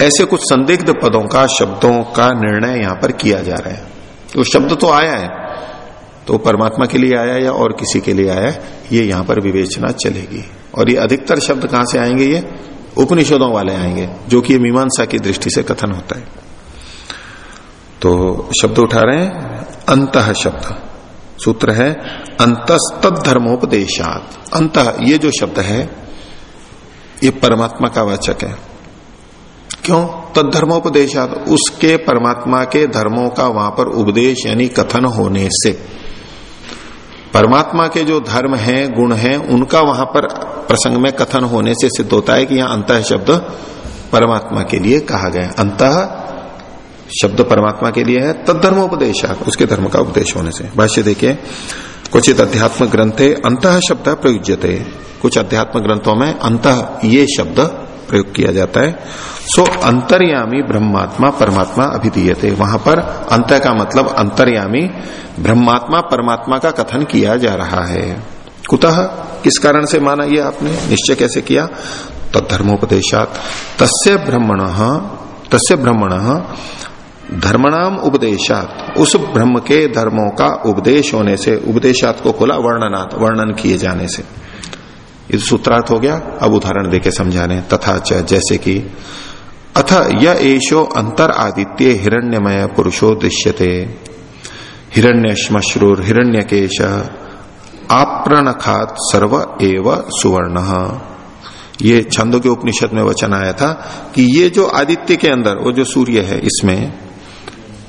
ऐसे कुछ संदिग्ध पदों का, शब्दों का निर्णय यहाँ पर किया जा रहा है। वो तो शब्द तो आया है तो परमात्मा के लिए आया या और किसी के लिए आया ये यहाँ पर विवेचना चलेगी। और ये अधिकतर शब्द कहाँ से आएँगे ये? उपनिषदों वाले आएँगे, जो कि मीमांसा की दृष्टि से कथन होता है। तो शब्द उठा रहे हैं, अंत शब्द। सूत्र है अंतस्तद धर्मोपदेशात अंत ये जो शब्द है, ये परमात्मा का वाचक है। क्यों? तद धर्मोपदेशात उसके परमात्मा के धर्मों का वहाँ पर उपदेश यानी कथन होने से। परमात्मा के जो धर्म हैं, गुण हैं, उनका वहाँ पर प्रसंग में कथन होने से सिद्ध होता है कि यहाँ अंत शब्द परमात्मा के लिए कहा गया अंत शब्द परमात्मा के लिए है तद धर्मोपदेश उसके धर्म का उपदेश होने से। भाष्य देखिए कुछ अध्यात्म ग्रंथे अंत शब्द प्रयुज्यते। कुछ अध्यात्म ग्रंथों में अंत ये शब्द प्रयोग किया जाता है। सो, अंतर्यामी ब्रह्मात्मा, परमात्मा अभिधीयते। वहाँ पर अंत का मतलब अंतर्यामी ब्रह्मात्मा, परमात्मा का कथन किया जा रहा है। कुतः? किस कारण से माना यह आपने? निश्चय कैसे किया? तो धर्मोपदेशात तस्य ब्रह्मण तस्य ब्रह्मण धर्मनाम उपदेशात। उस ब्रह्म के धर्मों का उपदेश होने से, उपदेशात को खोला वर्णनात्, वर्णन किए जाने से। ये सूत्रार्थ हो गया। अब उदाहरण देके समझा रहे तथा च, जैसे कि, अथ यह एशो अंतर आदित्य हिरण्यमय पुरुषो दृश्यते। हिरण्य श्मश्रुर हिरण्य केश आप्रणखात सर्व एव सुवर्ण। ये छंदों के उपनिषद में वचन आया था कि ये जो आदित्य के अंदर, वो जो सूर्य है, इसमें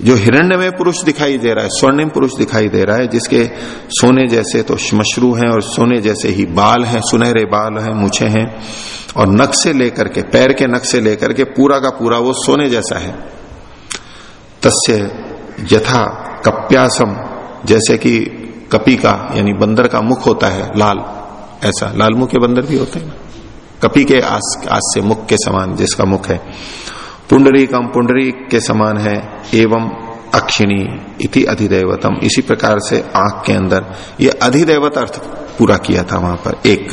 जो हिरण्य में पुरुष दिखाई दे रहा है स्वर्णिम पुरुष दिखाई दे रहा है जिसके सोने जैसे तो श्मश्रु हैं और सोने जैसे ही बाल हैं सुनहरे बाल हैं मुछे हैं और नख से लेकर के पैर के नख से लेकर के पूरा का पूरा वो सोने जैसा है। तस्य यथा कप्यासम जैसे कि कपी का यानी बंदर का मुख होता है लाल ऐसा लाल मुख के बंदर भी होते हैं कपी के आस, आस से मुख के समान जिसका मुख है। पुंडरी कम पुंडरी के समान है, एवं अक्षिणी इति अधिदेवतम। इसी प्रकार से आँख के अंदर ये अधिदेवत अर्थ पूरा किया था वहाँ पर। एक,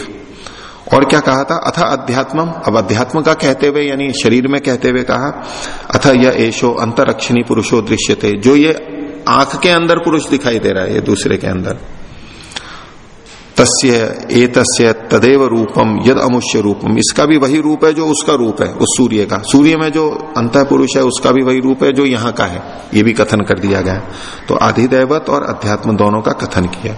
और क्या कहा था? अथा अध्यात्मम। अब अध्यात्म का कहते हुए, यानी शरीर में कहते हुए कहा, अथा यह एशो अंतरक्षिणी पुरुषो दृश्य थे जो ये आँख के अंदर पुरुष दिखाई दे रहा है, ये दूसरे के अंदर। तस्य एतस्य तदेव रूपम यद अमुष्य रूपम इसका भी वही रूप है जो उसका रूप है, उस सूर्य का। सूर्य में जो अंत पुरुष है, उसका भी वही रूप है जो यहाँ का है। ये भी कथन कर दिया गया तो अधिदैवत और अध्यात्म दोनों का कथन किया।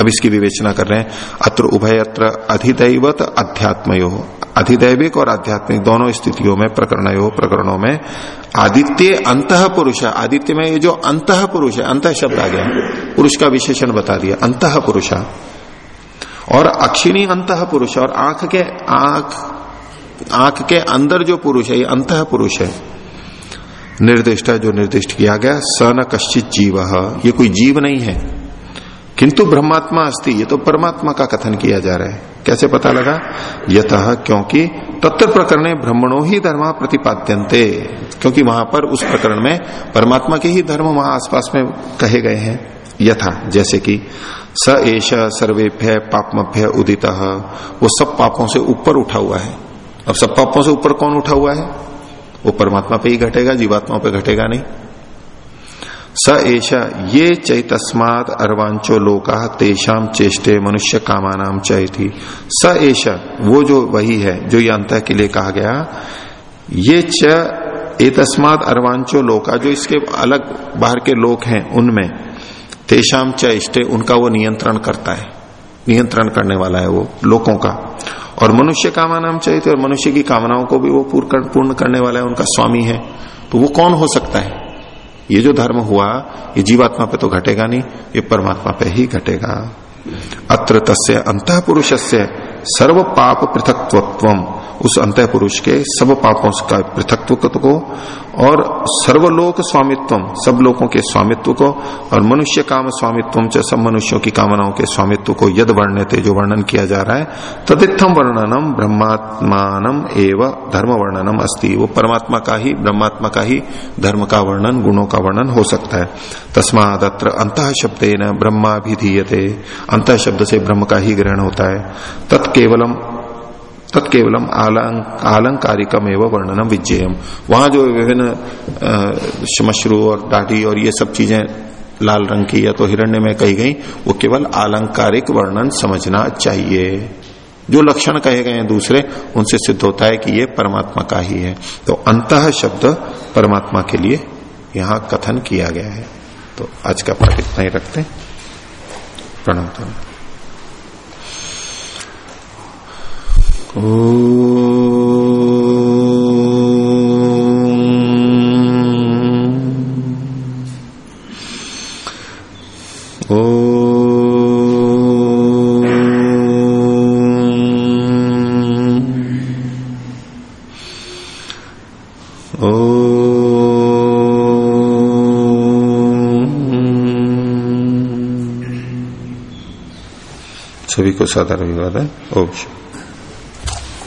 अब इसकी विवेचना कर रहे हैं। अत्र उभयत्र अधिदैवत अध्यात्मयो। अधिदैविक और आध्यात्मिक दोनों स्थितियों में प्रकरण प्रकरणों में आदित्य अंत पुरुष है। आदित्य में ये जो अंत पुरुष है अंत शब्द आ गया। पुरुष का विशेषण बता दिया। अंत पुरुष और अक्षिणी अंत पुरुष और आँख के आँख आँख के अंदर जो पुरुष है, ये अंत पुरुष है। निर्दिष्ट जो निर्दिष्ट किया गया, स न कश्चित जीव। ये कोई जीव नहीं है। किंतु ब्रह्मात्मा अस्ति, ये तो परमात्मा का कथन किया जा रहा है। कैसे पता लगा? यथ क्योंकि तत्व प्रकरण ब्रह्मणों ही धर्म प्रतिपाद्यंते क्योंकि वहाँ पर उस प्रकरण में परमात्मा के ही धर्म वहाँ आसपास में कहे गए हैं। यथा, जैसे कि स एश सर्वेभ्य पापमभ्य उदित। वो सब पापों से ऊपर उठा हुआ है। अब सब पापों से ऊपर कौन उठा हुआ है? वो परमात्मा पे ही घटेगा जीवात्मा पे घटेगा नहीं। स एशा ये चैतस्मात अर्वांचो लोका तेषाम चेष्टे मनुष्य कामानाम थी स एशा वो जो वही है, जो ये अंत के लिए कहा गया, ये च एतस्मात अर्वांचो लोका, जो इसके अलग बाहर के लोक हैं, उनमें तेषाम च इष्टे, उनका वो नियंत्रण करता है। नियंत्रण करने वाला है वो लोगों का। और मनुष्य कामा नाम चाहिए और मनुष्य की कामनाओं को भी वो पूर्ण करने वाला है, उनका स्वामी है। तो वो कौन हो सकता है? ये जो धर्म हुआ, ये जीवात्मा पे तो घटेगा नहीं, ये परमात्मा पे ही घटेगा। अत्र तस्य अंत पुरुष से सर्व पाप पृथकत्व उस अंत पुरुष के सब पापों का पृथकत्व को और सर्वलोक स्वामित्व सब लोगों के स्वामित्व को और मनुष्य काम स्वामित्व सब मनुष्यों की कामनाओं के स्वामित्व को यद वर्ण्य थे जो वर्णन किया जा रहा है, तदित्थम वर्णनम ब्रह्मात्मान एवं धर्म वर्णनम अस्ति। वो परमात्मा का ही, ब्रह्मात्मा का ही धर्म का वर्णन, गुणों का वर्णन हो सकता है। तस्माद अत्र अंत शब्द न ब्रह्माभिधीयते। अंत शब्द से ब्रह्म का ही ग्रहण होता है। तत्केवलम तत्केवलम आलंकारिकम एवं वर्णनम विजयम वहाँ जो विभिन्न श्मश्रु और दाढ़ी और ये सब चीज़ें लाल रंग की या तो हिरण्य में कही गई, वो केवल आलंकारिक वर्णन समझना चाहिए। जो लक्षण कहे गए हैं दूसरे, उनसे सिद्ध होता है कि ये परमात्मा का ही है। तो अंत शब्द परमात्मा के लिए यहाँ कथन किया गया है। तो आज का पाठ इतना ही रखते प्रणव सभी को साधारण विवाद है। ओम।